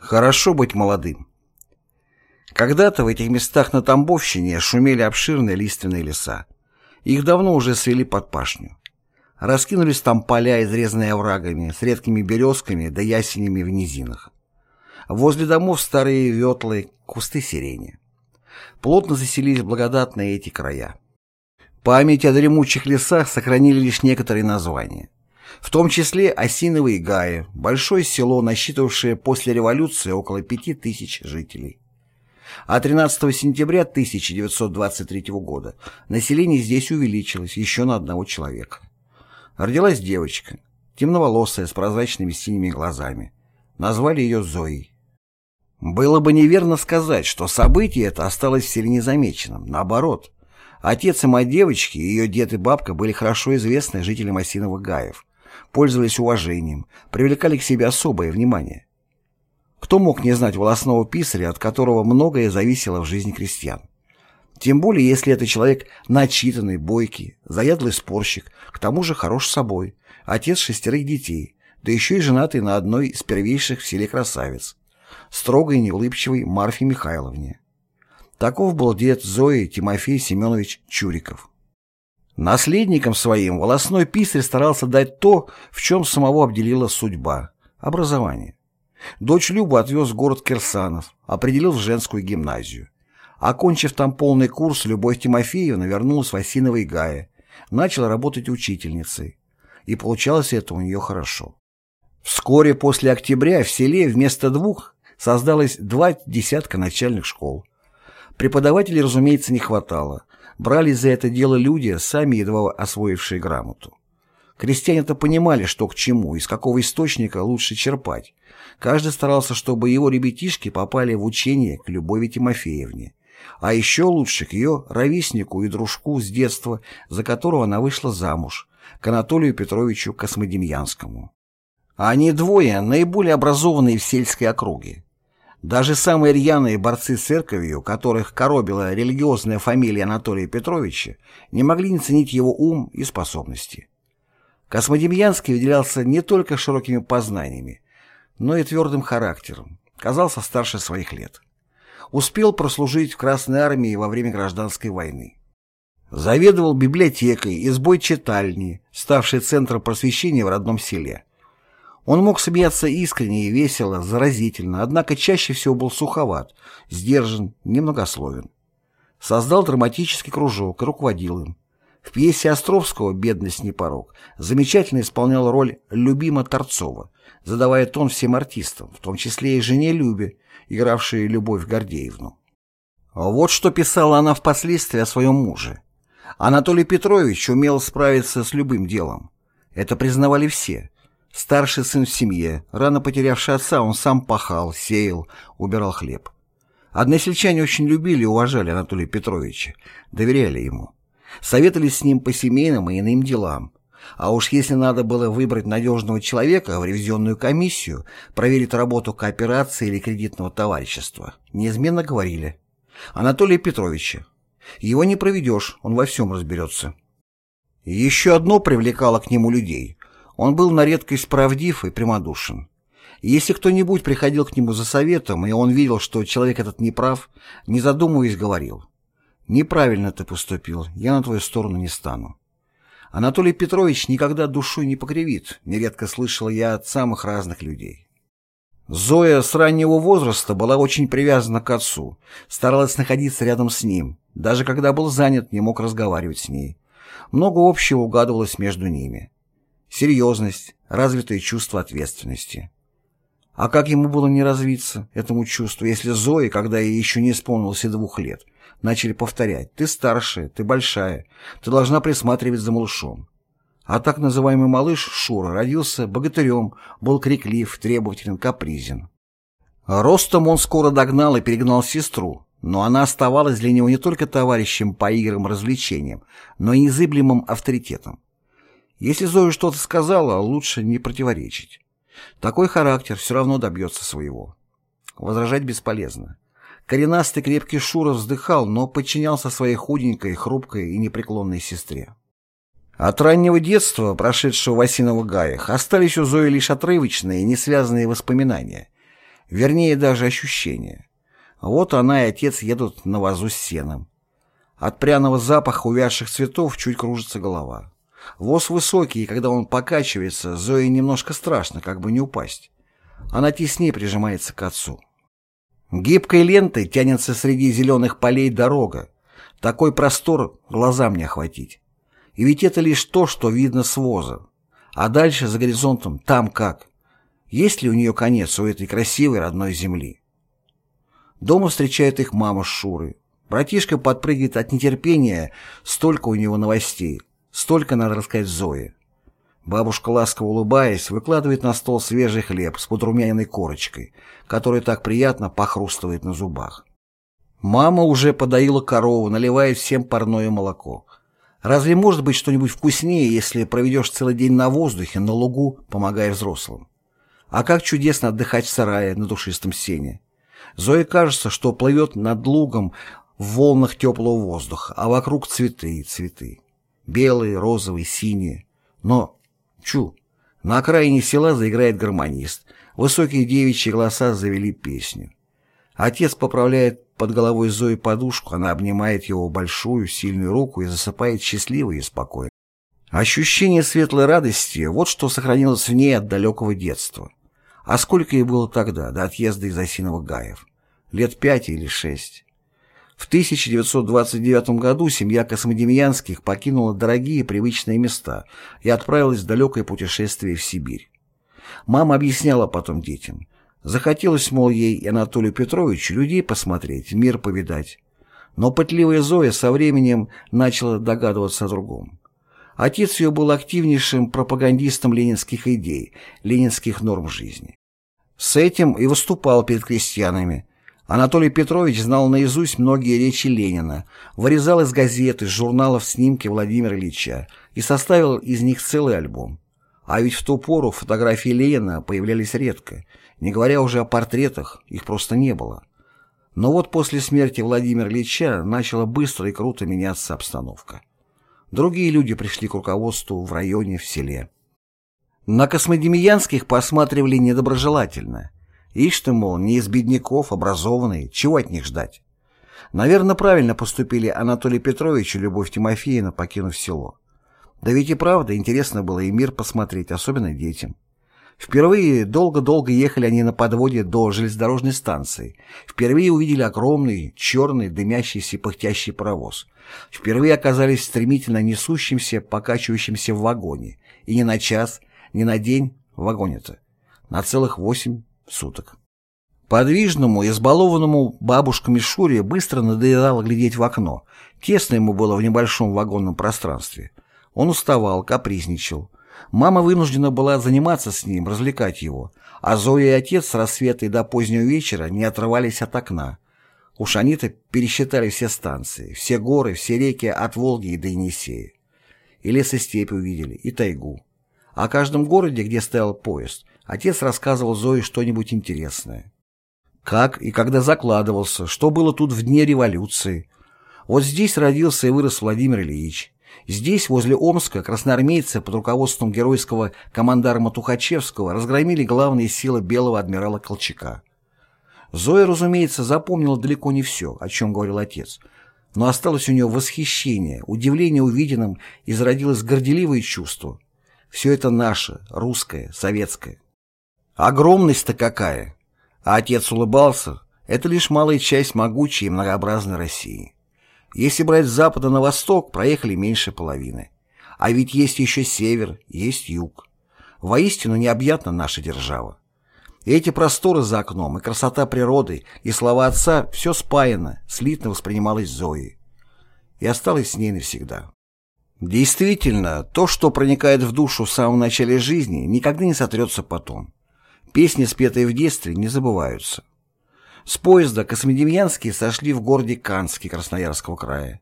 Хорошо быть молодым. Когда-то в этих местах на Тамбовщине шумели обширные лиственные леса. Их давно уже свели под пашню. Раскинулись там поля, изрезанные оврагами, с редкими березками да ясенями в низинах. Возле домов старые ветлы, кусты сирени. Плотно заселились благодатные эти края. Память о дремучих лесах сохранили лишь некоторые названия в том числе Осиновые Гаи, большое село, насчитывавшее после революции около пяти тысяч жителей. А 13 сентября 1923 года население здесь увеличилось еще на одного человека. Родилась девочка, темноволосая, с прозрачными синими глазами. Назвали ее Зоей. Было бы неверно сказать, что событие это осталось в селе незамеченным. Наоборот, отец и мать девочки, ее дед и бабка были хорошо известны жителям Осиновых Гаев – пользовались уважением, привлекали к себе особое внимание. Кто мог не знать волосного писаря, от которого многое зависело в жизни крестьян? Тем более, если это человек начитанный, бойкий, заядлый спорщик, к тому же хорош собой, отец шестерых детей, да еще и женатый на одной из первейших в селе красавиц, строгой и неулыбчивой Марфе Михайловне. Таков был дед Зои Тимофей Семенович Чуриков. Наследником своим волосной писарь старался дать то, в чем самого обделила судьба – образование. Дочь Любу отвез в город Кирсанов, определил в женскую гимназию. Окончив там полный курс, Любовь Тимофеевна вернулась в Осиновой Гае, начала работать учительницей. И получалось это у нее хорошо. Вскоре после октября в селе вместо двух создалось два десятка начальных школ. Преподавателей, разумеется, не хватало, брали за это дело люди, сами едва освоившие грамоту. Крестьяне-то понимали, что к чему, из какого источника лучше черпать. Каждый старался, чтобы его ребятишки попали в учение к Любови Тимофеевне, а еще лучше к ее ровеснику и дружку с детства, за которого она вышла замуж, к Анатолию Петровичу Космодемьянскому. А они двое наиболее образованные в сельской округе. Даже самые рьяные борцы с церковью, которых коробила религиозная фамилия Анатолия Петровича, не могли не ценить его ум и способности. Космодемьянский выделялся не только широкими познаниями, но и твердым характером, казался старше своих лет. Успел прослужить в Красной армии во время гражданской войны. Заведовал библиотекой, избой читальни, ставшей центром просвещения в родном селе. Он мог смеяться искренне и весело, заразительно, однако чаще всего был суховат, сдержан, немногословен. Создал драматический кружок и руководил им. В пьесе Островского «Бедность не порог» замечательно исполнял роль Любима Торцова, задавая тон всем артистам, в том числе и жене Любе, игравшей Любовь Гордеевну. Вот что писала она впоследствии о своем муже. Анатолий Петрович умел справиться с любым делом. Это признавали все, Старший сын в семье, рано потерявший отца, он сам пахал, сеял, убирал хлеб. Односельчане очень любили и уважали Анатолия Петровича, доверяли ему. Советовались с ним по семейным и иным делам. А уж если надо было выбрать надежного человека в ревизионную комиссию, проверить работу кооперации или кредитного товарищества, неизменно говорили «Анатолия Петровича, его не проведешь, он во всем разберется». Еще одно привлекало к нему людей он был на редкость правдив и прямодушен. если кто-нибудь приходил к нему за советом, и он видел, что человек этот неправ, не задумываясь, говорил «Неправильно ты поступил, я на твою сторону не стану». Анатолий Петрович никогда душой не покривит, нередко слышал я от самых разных людей. Зоя с раннего возраста была очень привязана к отцу, старалась находиться рядом с ним, даже когда был занят, не мог разговаривать с ней. Много общего угадывалось между ними серьезность, развитое чувство ответственности. А как ему было не развиться, этому чувству, если Зои, когда ей еще не исполнилось и двух лет, начали повторять «ты старшая, ты большая, ты должна присматривать за малышом». А так называемый малыш Шура родился богатырем, был криклив, требователен, капризен. Ростом он скоро догнал и перегнал сестру, но она оставалась для него не только товарищем по играм и развлечениям, но и незыблемым авторитетом. Если Зоя что-то сказала, лучше не противоречить. Такой характер все равно добьется своего. Возражать бесполезно. Коренастый крепкий Шура вздыхал, но подчинялся своей худенькой, хрупкой и непреклонной сестре. От раннего детства, прошедшего в Осиново Гаях, остались у Зои лишь отрывочные, не связанные воспоминания. Вернее, даже ощущение. Вот она и отец едут на вазу с сеном. От пряного запаха увядших цветов чуть кружится голова. Воз высокий, и когда он покачивается, Зое немножко страшно, как бы не упасть. Она теснее прижимается к отцу. Гибкой лентой тянется среди зеленых полей дорога. Такой простор глазам не охватить. И ведь это лишь то, что видно с воза. А дальше, за горизонтом, там как? Есть ли у нее конец у этой красивой родной земли? Дома встречает их мама с Шурой. Братишка подпрыгивает от нетерпения, столько у него новостей, столько надо рассказать Зое. Бабушка, ласково улыбаясь, выкладывает на стол свежий хлеб с подрумяненной корочкой, который так приятно похрустывает на зубах. Мама уже подоила корову, наливает всем парное молоко. Разве может быть что-нибудь вкуснее, если проведешь целый день на воздухе, на лугу, помогая взрослым? А как чудесно отдыхать в сарае на душистом сене. Зое кажется, что плывет над лугом в волнах теплого воздуха, а вокруг цветы и цветы. Белые, розовые, синие. Но, чу, на окраине села заиграет гармонист. Высокие девичьи голоса завели песню. Отец поправляет под головой Зои подушку, она обнимает его большую, сильную руку и засыпает счастливо и спокойно. Ощущение светлой радости – вот что сохранилось в ней от далекого детства. А сколько ей было тогда, до отъезда из Осиновых Гаев? Лет пять или шесть. В 1929 году семья Космодемьянских покинула дорогие привычные места и отправилась в далекое путешествие в Сибирь. Мама объясняла потом детям. Захотелось, мол, ей и Анатолию Петровичу людей посмотреть, мир повидать. Но пытливая Зоя со временем начала догадываться о другом. Отец ее был активнейшим пропагандистом ленинских идей, ленинских норм жизни. С этим и выступал перед крестьянами, Анатолий Петрович знал наизусть многие речи Ленина, вырезал из газет, из журналов снимки Владимира Ильича и составил из них целый альбом. А ведь в ту пору фотографии Ленина появлялись редко, не говоря уже о портретах, их просто не было. Но вот после смерти Владимира Ильича начала быстро и круто меняться обстановка. Другие люди пришли к руководству в районе, в селе. На космодемьянских посматривали недоброжелательно – Ишь ты, мол, не из бедняков, образованные, чего от них ждать? Наверное, правильно поступили Анатолий Петрович и Любовь Тимофеевна, покинув село. Да ведь и правда, интересно было и мир посмотреть, особенно детям. Впервые долго-долго ехали они на подводе до железнодорожной станции. Впервые увидели огромный, черный, дымящийся пыхтящий паровоз. Впервые оказались стремительно несущимся, покачивающимся в вагоне. И не на час, не на день вагоне-то. На целых восемь суток. Подвижному, избалованному бабушками Шуре быстро надоедало глядеть в окно. Тесно ему было в небольшом вагонном пространстве. Он уставал, капризничал. Мама вынуждена была заниматься с ним, развлекать его, а Зоя и отец с рассвета и до позднего вечера не отрывались от окна. Уж они-то пересчитали все станции, все горы, все реки от Волги и до Енисея. И лес и степь увидели, и тайгу. О каждом городе, где стоял поезд, Отец рассказывал Зое что-нибудь интересное. Как и когда закладывался, что было тут в дне революции. Вот здесь родился и вырос Владимир Ильич. Здесь, возле Омска, красноармейцы под руководством геройского командарма Тухачевского разгромили главные силы белого адмирала Колчака. Зоя, разумеется, запомнила далеко не все, о чем говорил отец, но осталось у нее восхищение, удивление увиденным и зародилось горделивое чувство. Все это наше, русское, советское. Огромность-то какая! А отец улыбался. Это лишь малая часть могучей и многообразной России. Если брать с запада на восток, проехали меньше половины. А ведь есть еще север, есть юг. Воистину необъятна наша держава. И эти просторы за окном, и красота природы, и слова отца — все спаяно, слитно воспринималось Зоей. И осталось с ней навсегда. Действительно, то, что проникает в душу в самом начале жизни, никогда не сотрется потом. Песни, спетые в детстве, не забываются. С поезда Космодемьянские сошли в городе Канске Красноярского края.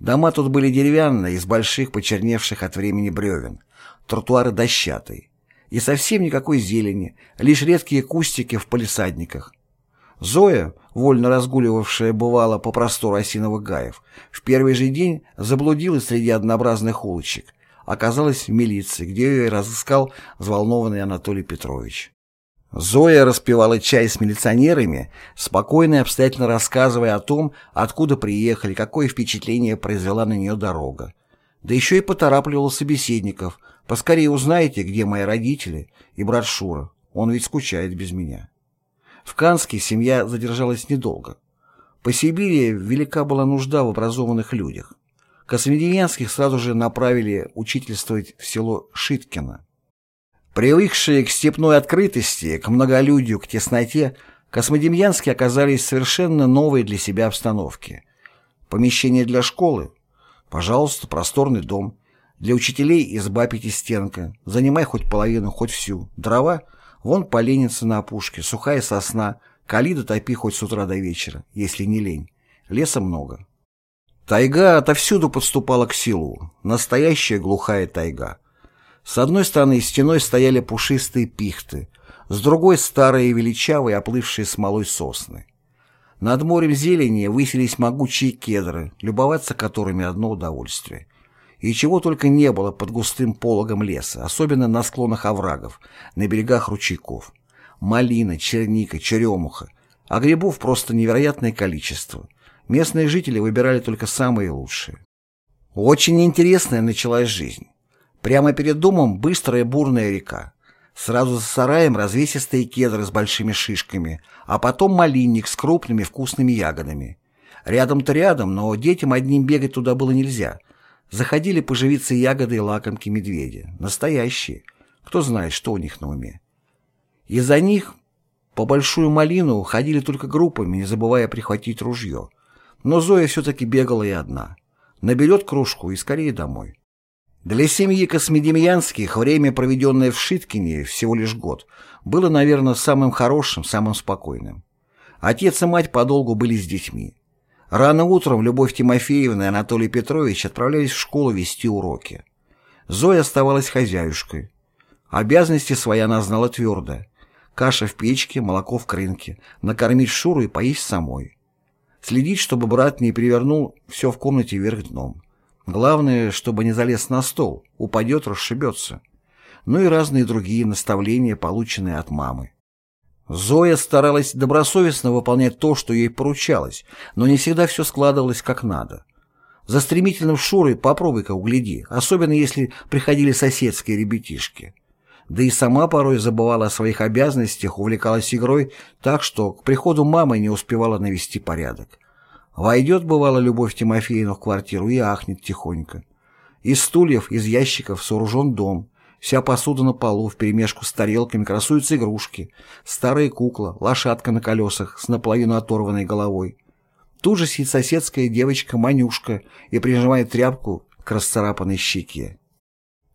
Дома тут были деревянные, из больших, почерневших от времени бревен, тротуары дощатые. И совсем никакой зелени, лишь редкие кустики в палисадниках. Зоя, вольно разгуливавшая бывало по простору осиновых гаев, в первый же день заблудилась среди однообразных улочек, оказалась в милиции, где ее разыскал взволнованный Анатолий Петрович. Зоя распивала чай с милиционерами, спокойно и обстоятельно рассказывая о том, откуда приехали, какое впечатление произвела на нее дорога. Да еще и поторапливал собеседников. «Поскорее узнаете, где мои родители и брат Шура. Он ведь скучает без меня». В Канске семья задержалась недолго. По Сибири велика была нужда в образованных людях. Космедемьянских сразу же направили учительствовать в село Шиткино. Привыкшие к степной открытости, к многолюдию, к тесноте, космодемьянские оказались совершенно новой для себя обстановке. Помещение для школы? Пожалуйста, просторный дом. Для учителей изба пятистенка. Занимай хоть половину, хоть всю. Дрова? Вон поленница на опушке, сухая сосна. Калида топи хоть с утра до вечера, если не лень. Леса много. Тайга отовсюду подступала к силу. Настоящая глухая тайга. С одной стороны стеной стояли пушистые пихты, с другой — старые величавые, оплывшие смолой сосны. Над морем зелени высились могучие кедры, любоваться которыми одно удовольствие. И чего только не было под густым пологом леса, особенно на склонах оврагов, на берегах ручейков. Малина, черника, черемуха. А грибов просто невероятное количество. Местные жители выбирали только самые лучшие. Очень интересная началась жизнь. Прямо перед домом быстрая бурная река. Сразу за сараем развесистые кедры с большими шишками, а потом малинник с крупными вкусными ягодами. Рядом-то рядом, но детям одним бегать туда было нельзя. Заходили поживиться ягоды и лакомки медведя. Настоящие. Кто знает, что у них на уме. Из-за них по большую малину ходили только группами, не забывая прихватить ружье. Но Зоя все-таки бегала и одна. Наберет кружку и скорее домой. Для семьи Космедемьянских время, проведенное в Шиткине, всего лишь год, было, наверное, самым хорошим, самым спокойным. Отец и мать подолгу были с детьми. Рано утром Любовь Тимофеевна и Анатолий Петрович отправлялись в школу вести уроки. Зоя оставалась хозяюшкой. Обязанности свои она знала твердо. Каша в печке, молоко в крынке, накормить Шуру и поесть самой. Следить, чтобы брат не перевернул все в комнате вверх дном. Главное, чтобы не залез на стол, упадет, расшибется. Ну и разные другие наставления, полученные от мамы. Зоя старалась добросовестно выполнять то, что ей поручалось, но не всегда все складывалось как надо. За стремительным Шурой попробуй-ка угляди, особенно если приходили соседские ребятишки. Да и сама порой забывала о своих обязанностях, увлекалась игрой так, что к приходу мамы не успевала навести порядок. Войдет, бывало, Любовь Тимофеевна в квартиру и ахнет тихонько. Из стульев, из ящиков сооружен дом. Вся посуда на полу, вперемешку с тарелками красуются игрушки. Старая кукла, лошадка на колесах с наполовину оторванной головой. Тут же сидит соседская девочка Манюшка и прижимает тряпку к расцарапанной щеке.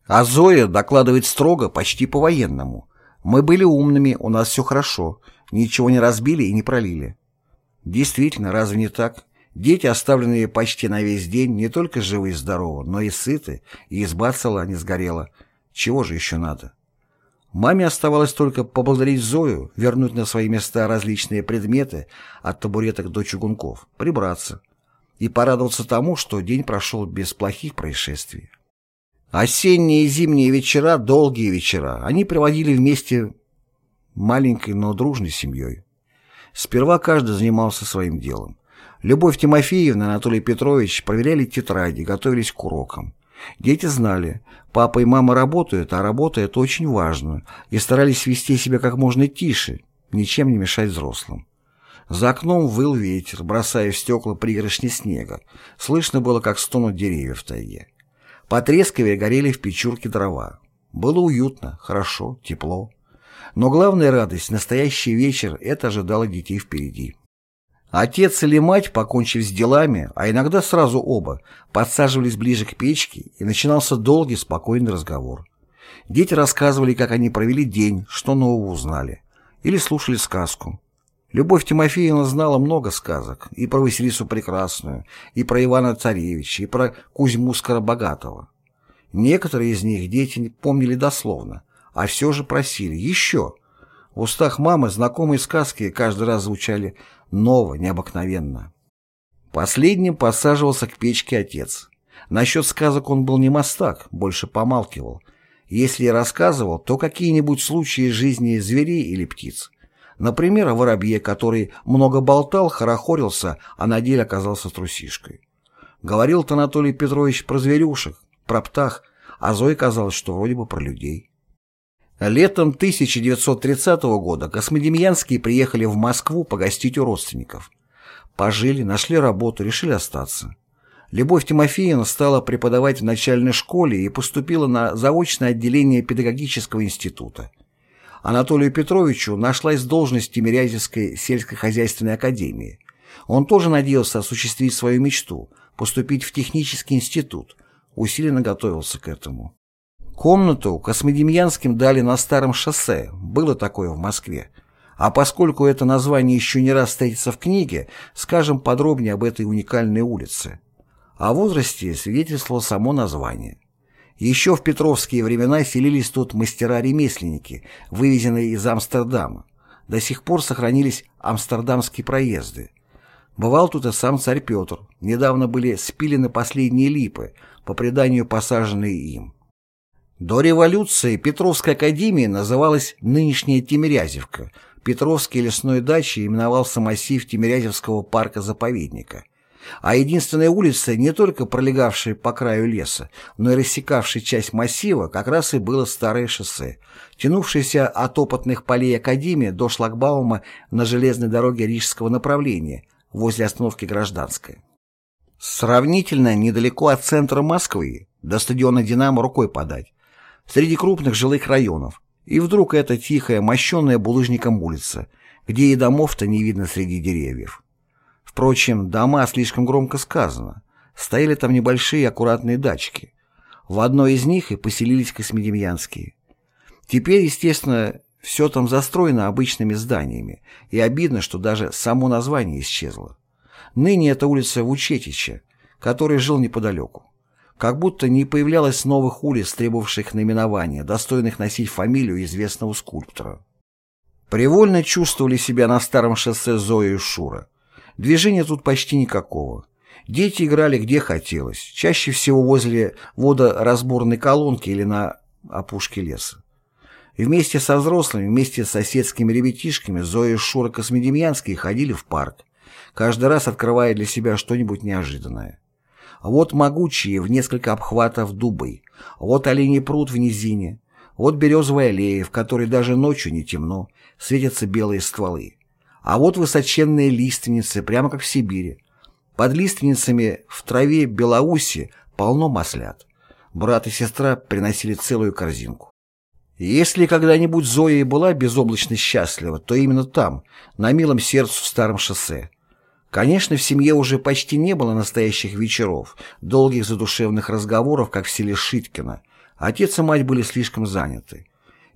А Зоя докладывает строго, почти по-военному. Мы были умными, у нас все хорошо, ничего не разбили и не пролили. Действительно, разве не так? Дети, оставленные почти на весь день, не только живы и здоровы, но и сыты, и изба цела не сгорела. Чего же еще надо? Маме оставалось только поблагодарить Зою, вернуть на свои места различные предметы, от табуреток до чугунков, прибраться и порадоваться тому, что день прошел без плохих происшествий. Осенние и зимние вечера, долгие вечера, они проводили вместе маленькой, но дружной семьей. Сперва каждый занимался своим делом. Любовь Тимофеевна и Анатолий Петрович проверяли тетради, готовились к урокам. Дети знали, папа и мама работают, а работа – это очень важно, и старались вести себя как можно тише, ничем не мешать взрослым. За окном выл ветер, бросая в стекла пригоршни снега. Слышно было, как стонут деревья в тайге. Потрескивая горели в печурке дрова. Было уютно, хорошо, тепло. Но главная радость, настоящий вечер, это ожидало детей впереди. Отец или мать, покончив с делами, а иногда сразу оба, подсаживались ближе к печке, и начинался долгий, спокойный разговор. Дети рассказывали, как они провели день, что нового узнали. Или слушали сказку. Любовь Тимофеевна знала много сказок, и про Василису Прекрасную, и про Ивана Царевича, и про Кузьму Скоробогатого. Некоторые из них дети помнили дословно, а все же просили «еще». В устах мамы знакомые сказки каждый раз звучали ново, необыкновенно. Последним посаживался к печке отец. Насчет сказок он был не мастак, больше помалкивал. Если и рассказывал, то какие-нибудь случаи из жизни зверей или птиц. Например, о воробье, который много болтал, хорохорился, а на деле оказался трусишкой. Говорил-то Анатолий Петрович про зверюшек, про птах, а Зое казалось, что вроде бы про людей. Летом 1930 года Космодемьянские приехали в Москву погостить у родственников. Пожили, нашли работу, решили остаться. Любовь Тимофеевна стала преподавать в начальной школе и поступила на заочное отделение педагогического института. Анатолию Петровичу нашлась должность Тимирязевской сельскохозяйственной академии. Он тоже надеялся осуществить свою мечту – поступить в технический институт, усиленно готовился к этому. Комнату Космодемьянским дали на старом шоссе, было такое в Москве. А поскольку это название еще не раз встретится в книге, скажем подробнее об этой уникальной улице. О возрасте свидетельствовало само название. Еще в петровские времена селились тут мастера-ремесленники, вывезенные из Амстердама. До сих пор сохранились амстердамские проезды. Бывал тут и сам царь Петр. Недавно были спилены последние липы, по преданию посаженные им. До революции Петровская академия называлась нынешняя Тимирязевка. Петровский лесной дачей именовался массив Тимирязевского парка-заповедника. А единственная улица, не только пролегавшая по краю леса, но и рассекавшая часть массива, как раз и было старое шоссе, тянувшееся от опытных полей Академии до шлагбаума на железной дороге рижского направления, возле остановки Гражданская. Сравнительно недалеко от центра Москвы, до стадиона «Динамо» рукой подать, среди крупных жилых районов, и вдруг эта тихая, мощенная булыжником улица, где и домов-то не видно среди деревьев. Впрочем, дома слишком громко сказано. Стояли там небольшие аккуратные дачки. В одной из них и поселились космодемьянские. Теперь, естественно, все там застроено обычными зданиями, и обидно, что даже само название исчезло. Ныне это улица Вучетича, который жил неподалеку. Как будто не появлялось новых улиц, требовавших наименования, достойных носить фамилию известного скульптора. Привольно чувствовали себя на старом шоссе Зоя и Шура. Движения тут почти никакого. Дети играли где хотелось, чаще всего возле водоразборной колонки или на опушке леса. И вместе со взрослыми, вместе с соседскими ребятишками Зоя и Шура Космодемьянские ходили в парк, каждый раз открывая для себя что-нибудь неожиданное. Вот могучие в несколько обхватов дубы, вот оленей пруд в низине, вот березовая аллея, в которой даже ночью не темно, светятся белые стволы. А вот высоченные лиственницы, прямо как в Сибири. Под лиственницами в траве Белоуси полно маслят. Брат и сестра приносили целую корзинку. Если когда-нибудь Зоя и была безоблачно счастлива, то именно там, на милом сердцу старом шоссе. Конечно, в семье уже почти не было настоящих вечеров, долгих задушевных разговоров, как в селе Шиткино. Отец и мать были слишком заняты.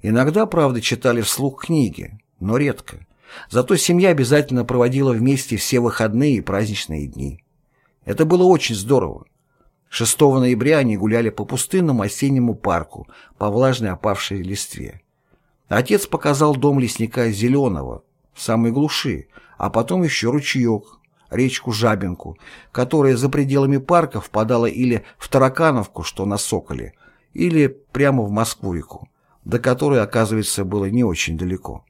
Иногда, правда, читали вслух книги, но редко. Зато семья обязательно проводила вместе все выходные и праздничные дни. Это было очень здорово. 6 ноября они гуляли по пустынному осеннему парку, по влажной опавшей листве. Отец показал дом лесника Зеленого, в самой глуши, а потом еще ручеек, речку Жабинку, которая за пределами парка впадала или в Таракановку, что на Соколе, или прямо в Москву-реку, до которой, оказывается, было не очень далеко.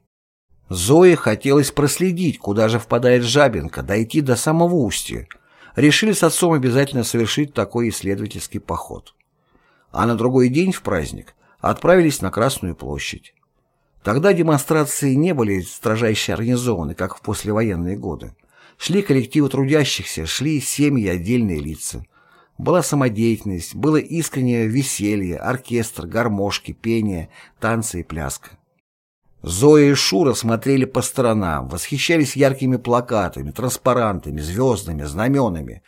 Зое хотелось проследить, куда же впадает Жабинка, дойти до самого устья. Решили с отцом обязательно совершить такой исследовательский поход. А на другой день в праздник отправились на Красную площадь. Тогда демонстрации не были строжайше организованы, как в послевоенные годы. Шли коллективы трудящихся, шли семьи отдельные лица. Была самодеятельность, было искреннее веселье, оркестр, гармошки, пение, танцы и пляска. Зоя и Шура смотрели по сторонам, восхищались яркими плакатами, транспарантами, звездами, знаменами.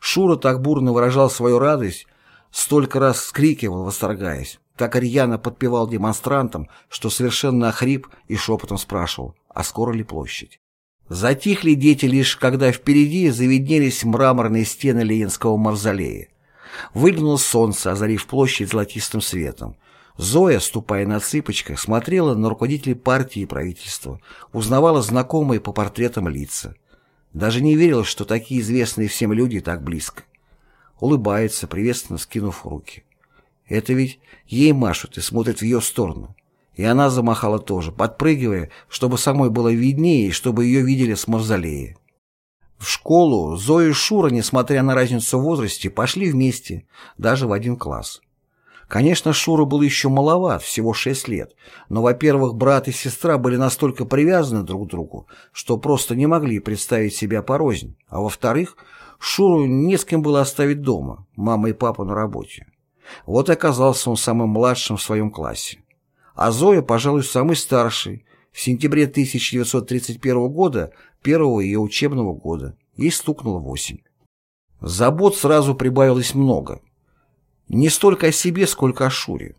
Шура так бурно выражал свою радость, столько раз скрикивал, восторгаясь, так рьяно подпевал демонстрантам, что совершенно охрип и шепотом спрашивал, а скоро ли площадь. Затихли дети лишь, когда впереди завиднелись мраморные стены Ленинского мавзолея. Выглянуло солнце, озарив площадь золотистым светом. Зоя, ступая на цыпочках, смотрела на руководителей партии и правительства, узнавала знакомые по портретам лица. Даже не верила, что такие известные всем люди так близко. Улыбается, приветственно скинув руки. Это ведь ей машут и смотрят в ее сторону. И она замахала тоже, подпрыгивая, чтобы самой было виднее и чтобы ее видели с мавзолея. В школу Зоя и Шура, несмотря на разницу в возрасте, пошли вместе, даже в один класс. Конечно, Шура был еще маловат, всего шесть лет, но, во-первых, брат и сестра были настолько привязаны друг к другу, что просто не могли представить себя порознь, а во-вторых, Шуру не с кем было оставить дома, мама и папа на работе. Вот и оказался он самым младшим в своем классе. А Зоя, пожалуй, самый старший. В сентябре 1931 года, первого ее учебного года, ей стукнуло восемь. Забот сразу прибавилось много. Не столько о себе, сколько о Шуре.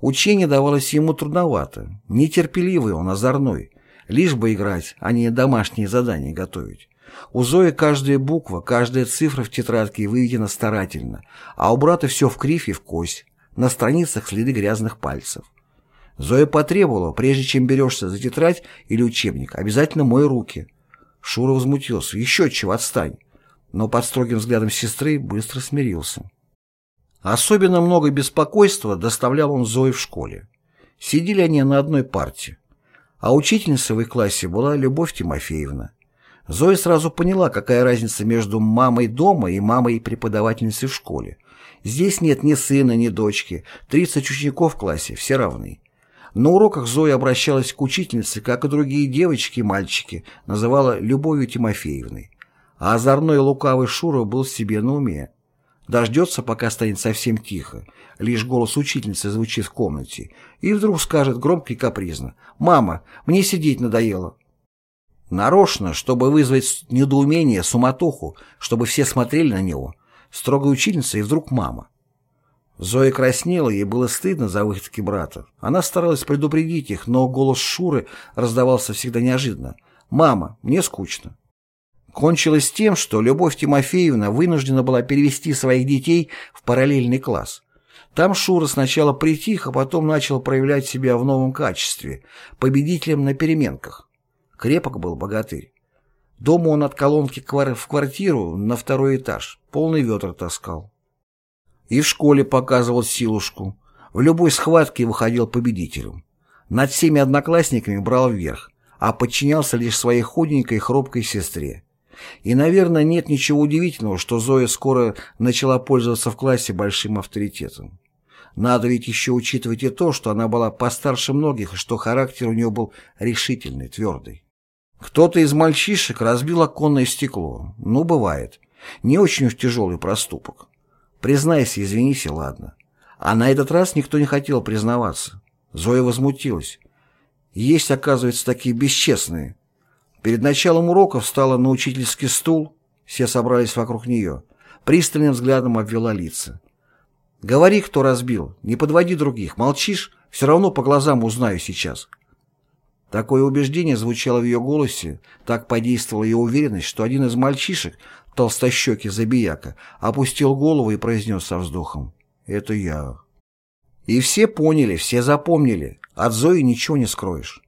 Учение давалось ему трудновато, нетерпеливый он, озорной, лишь бы играть, а не домашние задания готовить. У Зои каждая буква, каждая цифра в тетрадке выведена старательно, а у брата все в кривь и в кость, на страницах следы грязных пальцев. Зоя потребовала, прежде чем берешься за тетрадь или учебник, обязательно мой руки. Шура возмутился. Еще чего, отстань. Но под строгим взглядом сестры быстро смирился. Особенно много беспокойства доставлял он Зое в школе. Сидели они на одной парте. А учительница в их классе была Любовь Тимофеевна. Зоя сразу поняла, какая разница между мамой дома и мамой преподавательницей в школе. Здесь нет ни сына, ни дочки, 30 учеников в классе, все равны. На уроках Зоя обращалась к учительнице, как и другие девочки и мальчики, называла Любовью Тимофеевной. А озорной лукавый Шура был себе на уме. Дождется, пока станет совсем тихо. Лишь голос учительницы звучит в комнате. И вдруг скажет громко и капризно. «Мама, мне сидеть надоело». Нарочно, чтобы вызвать недоумение, суматоху, чтобы все смотрели на него. Строгая учительница и вдруг мама. Зоя краснела, ей было стыдно за выходки брата. Она старалась предупредить их, но голос Шуры раздавался всегда неожиданно. «Мама, мне скучно». Кончилось тем, что Любовь Тимофеевна вынуждена была перевести своих детей в параллельный класс. Там Шура сначала притих, а потом начал проявлять себя в новом качестве, победителем на переменках. Крепок был богатырь. Дома он от колонки в квартиру на второй этаж, полный ветр таскал. И в школе показывал силушку. В любой схватке выходил победителем. Над всеми одноклассниками брал вверх, а подчинялся лишь своей худенькой хрупкой сестре. И, наверное, нет ничего удивительного, что Зоя скоро начала пользоваться в классе большим авторитетом. Надо ведь еще учитывать и то, что она была постарше многих, и что характер у нее был решительный, твердый. Кто-то из мальчишек разбил оконное стекло. Ну, бывает. Не очень уж тяжелый проступок. Признайся, извинись ладно. А на этот раз никто не хотел признаваться. Зоя возмутилась. Есть, оказывается, такие бесчестные. Перед началом урока встала на учительский стул, все собрались вокруг нее, пристальным взглядом обвела лица. «Говори, кто разбил, не подводи других, молчишь, все равно по глазам узнаю сейчас». Такое убеждение звучало в ее голосе, так подействовала ее уверенность, что один из мальчишек, толстощекий забияка, опустил голову и произнес со вздохом «Это я». И все поняли, все запомнили, от Зои ничего не скроешь.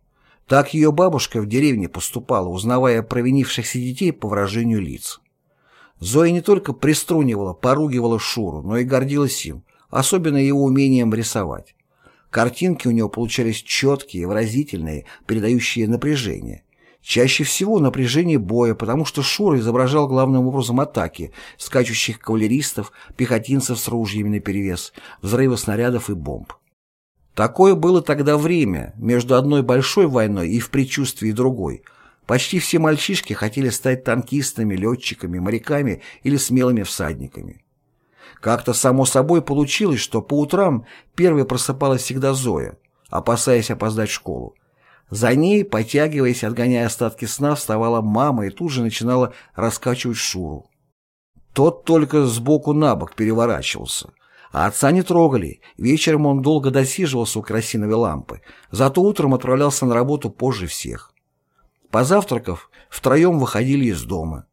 Так ее бабушка в деревне поступала, узнавая провинившихся детей по выражению лиц. Зоя не только приструнивала, поругивала Шуру, но и гордилась им, особенно его умением рисовать. Картинки у него получались четкие, выразительные, передающие напряжение. Чаще всего напряжение боя, потому что Шура изображал главным образом атаки, скачущих кавалеристов, пехотинцев с ружьями наперевес, взрывы снарядов и бомб. Такое было тогда время, между одной большой войной и в предчувствии другой. Почти все мальчишки хотели стать танкистами, летчиками, моряками или смелыми всадниками. Как-то само собой получилось, что по утрам первой просыпалась всегда Зоя, опасаясь опоздать в школу. За ней, потягиваясь, отгоняя остатки сна, вставала мама и тут же начинала раскачивать Шуру. Тот только сбоку на бок переворачивался. А отца не трогали. Вечером он долго досиживался у керосиновой лампы, зато утром отправлялся на работу позже всех. Позавтракав, втроем выходили из дома.